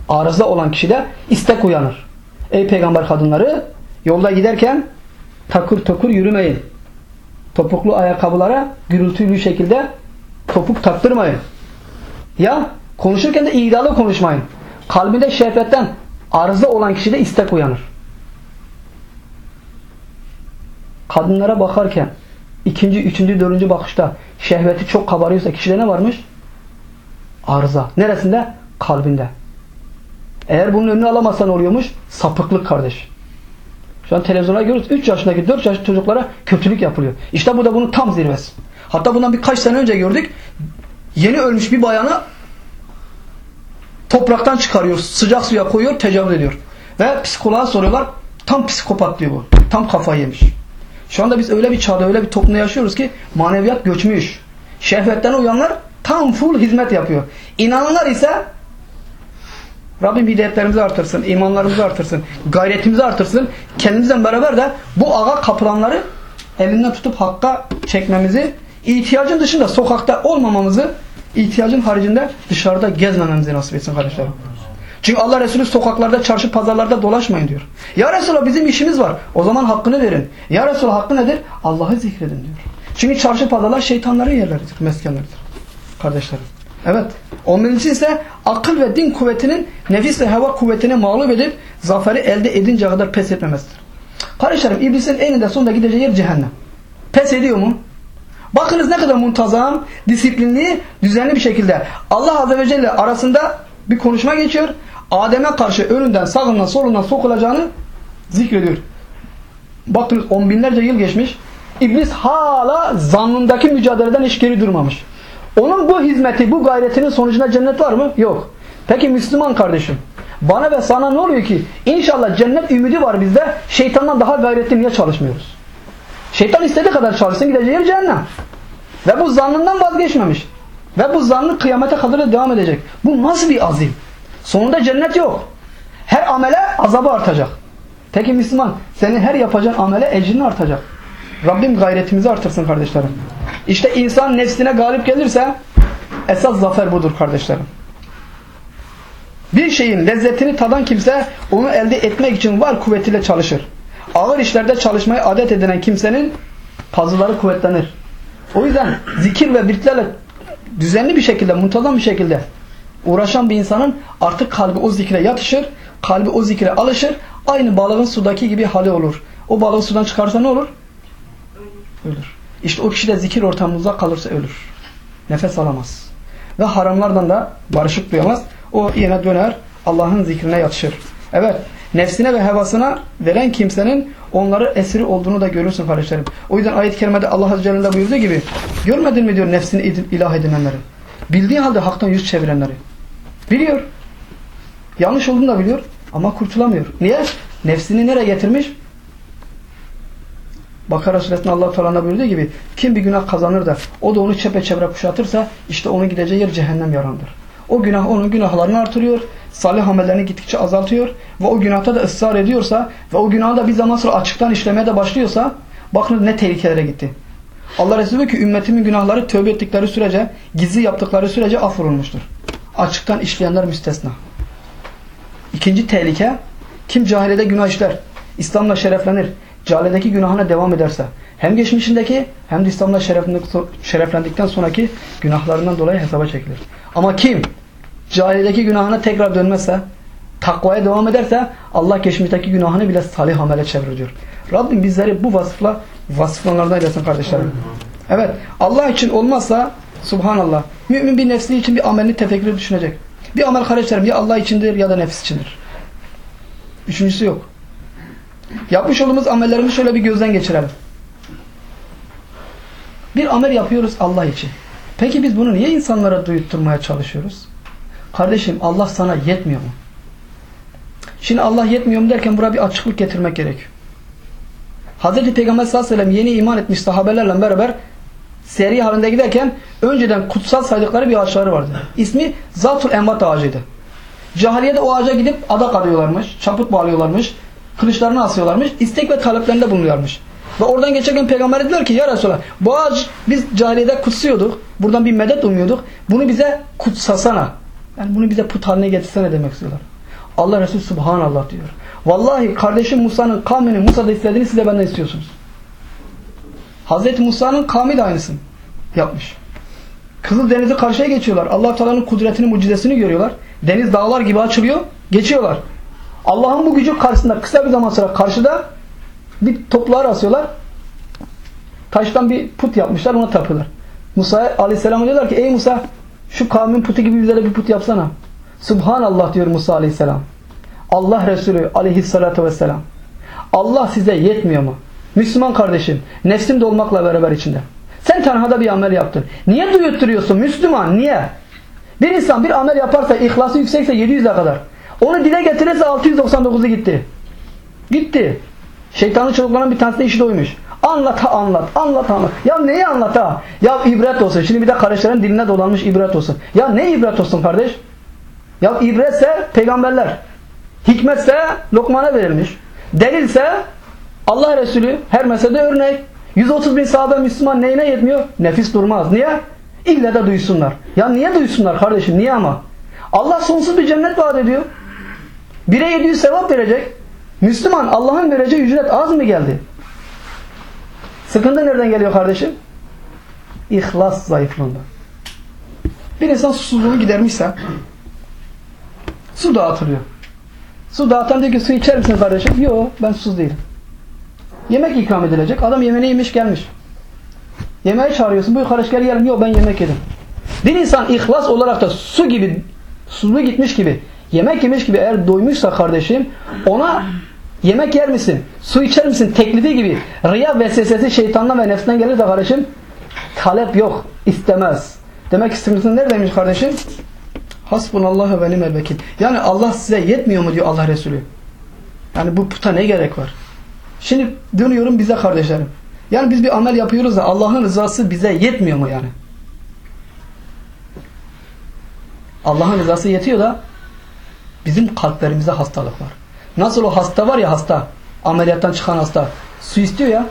arıza olan kişide istek uyanır. Ey peygamber kadınları yolda giderken takır takır yürümeyin. Topuklu ayakkabılara gürültülü şekilde topuk taktırmayın. Ya konuşurken de idalı konuşmayın. Kalbinde şehvetten arıza olan kişide istek uyanır. Kadınlara bakarken ikinci, üçüncü, dördüncü bakışta şehveti çok kabarıyorsa kişide ne varmış? Arıza. Neresinde? Kalbinde. Eğer bunun önünü alamazsan oluyormuş? Sapıklık kardeş. Şu an televizyonda görüyoruz. 3 yaşındaki 4 yaşlı çocuklara kötülük yapılıyor. İşte bu da bunun tam zirvesi. Hatta bundan birkaç sene önce gördük. Yeni ölmüş bir bayanı topraktan çıkarıyor. Sıcak suya koyuyor. Tecavüz ediyor. Ve psikoloğa soruyorlar. Tam psikopat diyor bu. Tam kafayı yemiş. Şu anda biz öyle bir çağda öyle bir toplumda yaşıyoruz ki maneviyat göçmüş. Şehvetten uyanlar tam full hizmet yapıyor. İnananlar ise Rabbim hidayetlerimizi artırsın, imanlarımızı artırsın, gayretimizi artırsın. Kendimizden beraber de bu ağa kapılanları elinden tutup hakka çekmemizi, ihtiyacın dışında sokakta olmamamızı, ihtiyacın haricinde dışarıda gezmememizi nasip etsin kardeşlerim. Çünkü Allah Resulü sokaklarda, çarşı, pazarlarda dolaşmayın diyor. Ya Resulallah bizim işimiz var. O zaman hakkını verin. Ya Resulallah hakkı nedir? Allah'ı zikredin diyor. Çünkü çarşı, pazarlar şeytanların yerleridir, meskenleridir. Kardeşlerim. Evet. On birincisi ise akıl ve din kuvvetinin nefis ve heva kuvvetine mağlup edip zaferi elde edince kadar pes etmemesidir. Kardeşlerim iblisin eninde sonunda gideceği yer cehennem. Pes ediyor mu? Bakınız ne kadar muntazam, disiplinli, düzenli bir şekilde Allah Azze ve Celle arasında bir konuşma geçiyor. Adem'e karşı önünden, sağından, solundan sokulacağını zikrediyor. Bakınız on binlerce yıl geçmiş. İblis hala zannındaki mücadeleden hiç geri durmamış. Onun bu hizmeti, bu gayretinin sonucunda cennet var mı? Yok. Peki Müslüman kardeşim, bana ve sana ne oluyor ki? İnşallah cennet ümidi var bizde. Şeytandan daha gayretli niye çalışmıyoruz? Şeytan istediği kadar çalışsın gideceği yer cehennem. Ve bu zannından vazgeçmemiş. Ve bu zannı kıyamete kadar da devam edecek. Bu nasıl bir azim? Sonunda cennet yok. Her amele azabı artacak. Peki Müslüman, senin her yapacağın amele ecrini artacak. Rabbim gayretimizi artırsın kardeşlerim. İşte insan nefsine galip gelirse esas zafer budur kardeşlerim. Bir şeyin lezzetini tadan kimse onu elde etmek için var kuvvetiyle çalışır. Ağır işlerde çalışmayı adet edinen kimsenin pazıları kuvvetlenir. O yüzden zikir ve virtlerle düzenli bir şekilde, muntazam bir şekilde uğraşan bir insanın artık kalbi o zikre yatışır, kalbi o zikre alışır. Aynı balığın sudaki gibi hali olur. O balığı sudan çıkarsa ne olur? Ölür. İşte o kişi de zikir ortamında kalırsa ölür. Nefes alamaz. Ve haramlardan da barışık duyamaz. O yine döner Allah'ın zikrine yatışır. Evet. Nefsine ve hevasına veren kimsenin onları esiri olduğunu da görürsün kardeşlerim. O yüzden ayet-i kerimede Allah Azze ve Celle buyurduğu gibi görmedin mi diyor nefsini ilah edinenleri. Bildiği halde haktan yüz çevirenleri. Biliyor. Yanlış olduğunu da biliyor ama kurtulamıyor. Niye? Nefsini nereye getirmiş? Bakara suresinde Allah Teala buyurduğu gibi kim bir günah kazanır da o da onu çepeçevre kuşatırsa işte onun gideceği yer cehennem yarandır. O günah onun günahlarını artırıyor, salih amellerini gittikçe azaltıyor ve o günahta da ısrar ediyorsa ve o günahı da bir zaman sonra açıktan işlemeye de başlıyorsa bakın ne tehlikelere gitti. Allah Resulü ki ümmetimin günahları tövbe ettikleri sürece, gizli yaptıkları sürece affolunmuştur. Açıktan işleyenler müstesna. İkinci tehlike kim cahilede günah işler, İslam'la şereflenir, cahiledeki günahına devam ederse hem geçmişindeki hem de İslam'la şereflendikten sonraki günahlarından dolayı hesaba çekilir. Ama kim cahiliyedeki günahına tekrar dönmezse, takvaya devam ederse Allah geçmişteki günahını bile salih amele çevirir diyor. Rabbim bizleri bu vasıfla vasıflanlardan eylesin kardeşlerim. Evet Allah için olmazsa subhanallah mümin bir nefsi için bir amelini tefekkür düşünecek. Bir amel kardeşlerim ya Allah içindir ya da nefs içindir. Üçüncüsü yok. Yapmış olduğumuz amellerimizi şöyle bir gözden geçirelim. Bir amel yapıyoruz Allah için. Peki biz bunu niye insanlara duyutturmaya çalışıyoruz? Kardeşim Allah sana yetmiyor mu? Şimdi Allah yetmiyor mu derken buraya bir açıklık getirmek gerekiyor. Hz. Peygamber sallallahu aleyhi ve sellem yeni iman etmiş sahabelerle beraber seri halinde giderken önceden kutsal saydıkları bir ağaçları vardı. İsmi Zatul Envat ağacıydı. Cahiliyede o ağaca gidip adak arıyorlarmış, çaput bağlıyorlarmış, kılıçlarını asıyorlarmış, istek ve taleplerinde bulunuyorlarmış. Ve oradan geçerken peygamber dediler ki ya Resulallah bu ağaç biz cahiliyede kutsuyorduk. Buradan bir medet umuyorduk. Bunu bize kutsasana. Yani bunu bize put haline getirsene demek istiyorlar. Allah Resulü Subhanallah diyor. Vallahi kardeşim Musa'nın kavminin Musa'da istediğini siz de benden istiyorsunuz. Hazreti Musa'nın kavmi de aynısını yapmış. Kızıl Deniz'i karşıya geçiyorlar. allah Teala'nın kudretini, mucizesini görüyorlar. Deniz dağlar gibi açılıyor. Geçiyorlar. Allah'ın bu gücü karşısında kısa bir zaman sonra karşıda bir toplar asıyorlar. Taştan bir put yapmışlar ona tapıyorlar. Musa aleyhisselam diyorlar ki ey Musa şu kavmin putu gibi bizlere bir put yapsana. Subhanallah diyor Musa aleyhisselam. Allah Resulü aleyhissalatu vesselam. Allah size yetmiyor mu? Müslüman kardeşim nefsim de olmakla beraber içinde. Sen tenhada bir amel yaptın. Niye duyutturuyorsun Müslüman? Niye? Bir insan bir amel yaparsa ihlası yüksekse 700'e kadar. Onu dile getirirse 699'u gitti. Gitti. Şeytanın çocuklarının bir tanesi de işi doymuş. Anlat ha anlat. Anlat anlat. Ya neyi anlat ha? Ya ibret olsun. Şimdi bir de kardeşlerin diline dolanmış ibret olsun. Ya ne ibret olsun kardeş? Ya ibretse peygamberler. Hikmetse Lokman'a verilmiş. Delilse Allah Resulü her meselede örnek. 130 bin sahabe Müslüman neyine yetmiyor? Nefis durmaz. Niye? İlle de duysunlar. Ya niye duysunlar kardeşim? Niye ama? Allah sonsuz bir cennet vaat ediyor. Bire 700 sevap verecek. Müslüman Allah'ın vereceği ücret az mı geldi? Sıkıntı nereden geliyor kardeşim? İhlas zayıflığında. Bir insan susuzluğunu gidermişse su dağıtılıyor. Su dağıtan diyor ki su içer misin kardeşim? Yok ben susuz değilim. Yemek ikram edilecek. Adam yemeğini yemiş gelmiş. Yemeğe çağırıyorsun. Buyur kardeş gel yiyelim. Yok ben yemek yedim. Bir insan ihlas olarak da su gibi susuzluğu gitmiş gibi yemek yemiş gibi eğer doymuşsa kardeşim ona yemek yer misin? Su içer misin? Teklifi gibi. Riya vesvesesi şeytandan ve nefsinden gelir de kardeşim talep yok. istemez. Demek sıkıntı neredeymiş kardeşim? Hasbunallahu ve nimel vekil. Yani Allah size yetmiyor mu diyor Allah Resulü. Yani bu puta ne gerek var? Şimdi dönüyorum bize kardeşlerim. Yani biz bir amel yapıyoruz da Allah'ın rızası bize yetmiyor mu yani? Allah'ın rızası yetiyor da bizim kalplerimizde hastalık var. Nasıl o hasta var ya hasta, ameliyattan çıkan hasta su istiyor ya,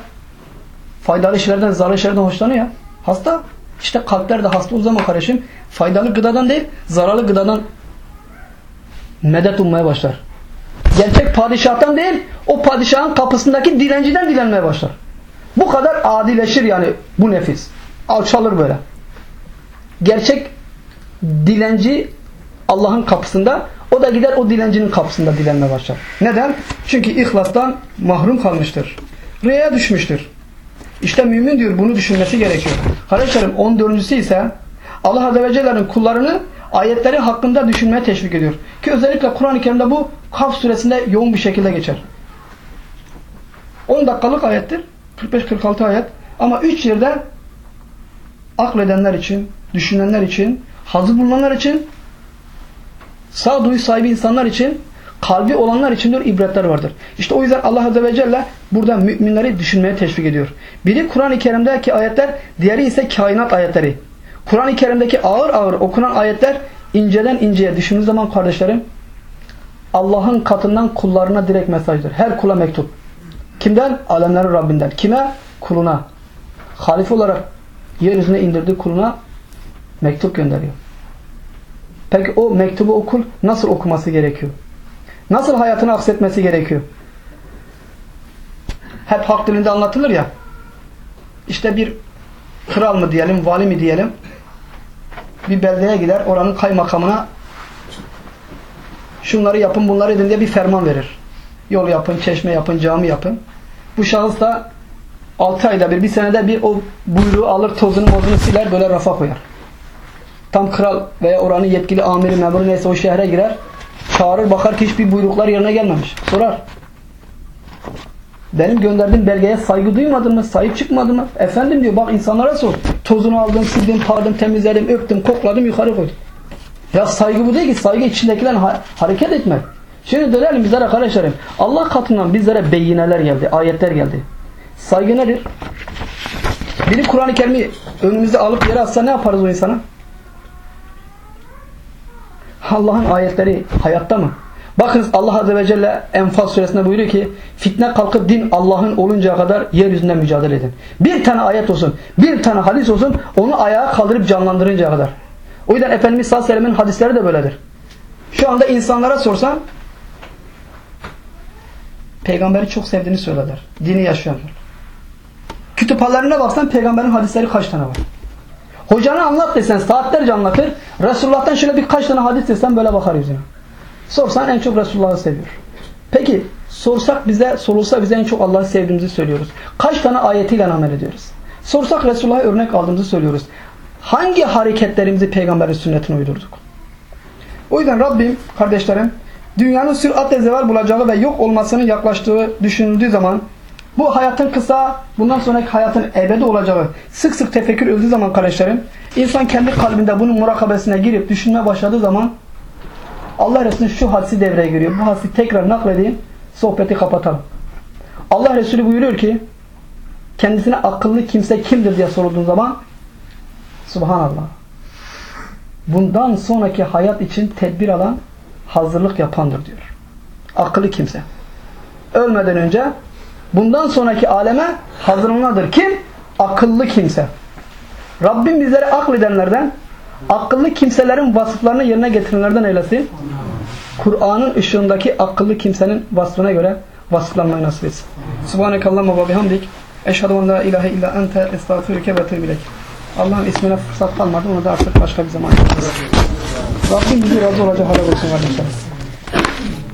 faydalı şeylerden, zararlı şeylerden hoşlanıyor ya. Hasta. İşte kalpler de hasta o zaman kardeşim faydalı gıdadan değil, zararlı gıdadan medet ummaya başlar. Gerçek padişahtan değil, o padişahın kapısındaki dilenciden dilenmeye başlar. Bu kadar adileşir yani bu nefis. Alçalır böyle. Gerçek dilenci Allah'ın kapısında o da gider o dilencinin kapısında dilenmeye başlar. Neden? Çünkü ihlastan mahrum kalmıştır. Rüyaya düşmüştür. İşte mümin diyor bunu düşünmesi gerekiyor. Kardeşlerim 14. ise Allah Azze ve Celle'nin kullarını ayetleri hakkında düşünmeye teşvik ediyor. Ki özellikle Kur'an-ı Kerim'de bu Kaf suresinde yoğun bir şekilde geçer. 10 dakikalık ayettir. 45-46 ayet. Ama 3 yerde akledenler için, düşünenler için, hazır bulunanlar için, sağduyu sahibi insanlar için, kalbi olanlar için diyor ibretler vardır. İşte o yüzden Allah Azze ve Celle burada müminleri düşünmeye teşvik ediyor. Biri Kur'an-ı Kerim'deki ayetler, diğeri ise kainat ayetleri. Kur'an-ı Kerim'deki ağır ağır okunan ayetler inceden inceye düşündüğünüz zaman kardeşlerim Allah'ın katından kullarına direkt mesajdır. Her kula mektup. Kimden? Alemlerin Rabbinden. Kime? Kuluna. Halife olarak yeryüzüne indirdiği kuluna mektup gönderiyor. Peki o mektubu okul nasıl okuması gerekiyor? Nasıl hayatını aksetmesi gerekiyor? Hep hak dilinde anlatılır ya. İşte bir kral mı diyelim, vali mi diyelim bir beldeye gider, oranın kaymakamına şunları yapın bunları edin diye bir ferman verir. Yol yapın, çeşme yapın, cami yapın. Bu şahıs da 6 ayda bir, bir senede bir o buyruğu alır, tozunu mozunu siler, böyle rafa koyar. Tam kral veya oranın yetkili amiri, memuru neyse o şehre girer. Çağırır, bakar ki hiçbir buyruklar yerine gelmemiş. Sorar. Benim gönderdiğim belgeye saygı duymadın mı? Sahip çıkmadın mı? Efendim diyor bak insanlara sor. Tozunu aldım, sildim, pardım, temizledim, öptüm, kokladım, yukarı koydum. Ya saygı bu değil ki. Saygı içindekilerle ha- hareket etmek. Şimdi dönelim bizlere kardeşlerim. Allah katından bizlere beyineler geldi, ayetler geldi. Saygı nedir? Biri Kur'an-ı Kerim'i önümüze alıp yere atsa ne yaparız o insana? Allah'ın ayetleri hayatta mı? Bakınız Allah Azze ve Celle Enfal suresinde buyuruyor ki fitne kalkıp din Allah'ın oluncaya kadar yeryüzünde mücadele edin. Bir tane ayet olsun, bir tane hadis olsun onu ayağa kaldırıp canlandırıncaya kadar. O yüzden Efendimiz sallallahu aleyhi ve sellem'in hadisleri de böyledir. Şu anda insanlara sorsan peygamberi çok sevdiğini söylerler. Dini yaşayanlar. Kütüphanelerine baksan peygamberin hadisleri kaç tane var? Hocana anlat desen saatlerce anlatır. Resulullah'tan şöyle birkaç tane hadis desen böyle bakar yüzüne. Sorsan en çok Resulullah'ı seviyor. Peki sorsak bize, sorulsa bize en çok Allah'ı sevdiğimizi söylüyoruz. Kaç tane ayetiyle amel ediyoruz? Sorsak Resulullah'a örnek aldığımızı söylüyoruz. Hangi hareketlerimizi peygamberin sünnetine uydurduk? O yüzden Rabbim kardeşlerim dünyanın süratle zeval bulacağı ve yok olmasının yaklaştığı düşünüldüğü zaman bu hayatın kısa, bundan sonraki hayatın ebedi olacağı sık sık tefekkür edildiği zaman kardeşlerim insan kendi kalbinde bunun murakabesine girip düşünmeye başladığı zaman Allah Resulü şu hadisi devreye giriyor. Bu hadisi tekrar nakledeyim, sohbeti kapatalım. Allah Resulü buyuruyor ki kendisine akıllı kimse kimdir diye sorulduğun zaman Subhanallah. Bundan sonraki hayat için tedbir alan, hazırlık yapandır diyor. Akıllı kimse. Ölmeden önce bundan sonraki aleme hazırlanadır. Kim? Akıllı kimse. Rabbim bizleri akledenlerden, akıllı kimselerin vasıflarını yerine getirenlerden eylesin. Kur'an'ın ışığındaki akıllı kimsenin vasfına göre vasıflanmayı nasip etsin. Subhanekallahumma ve bihamdik. Eşhedü en la ilahe illa ente estağfirüke ve etûbü. Allah'ın ismine fırsat kalmadı. Onu da artık başka bir zaman yaparız. Rabbim bizi razı olacak hale olsun kardeşler.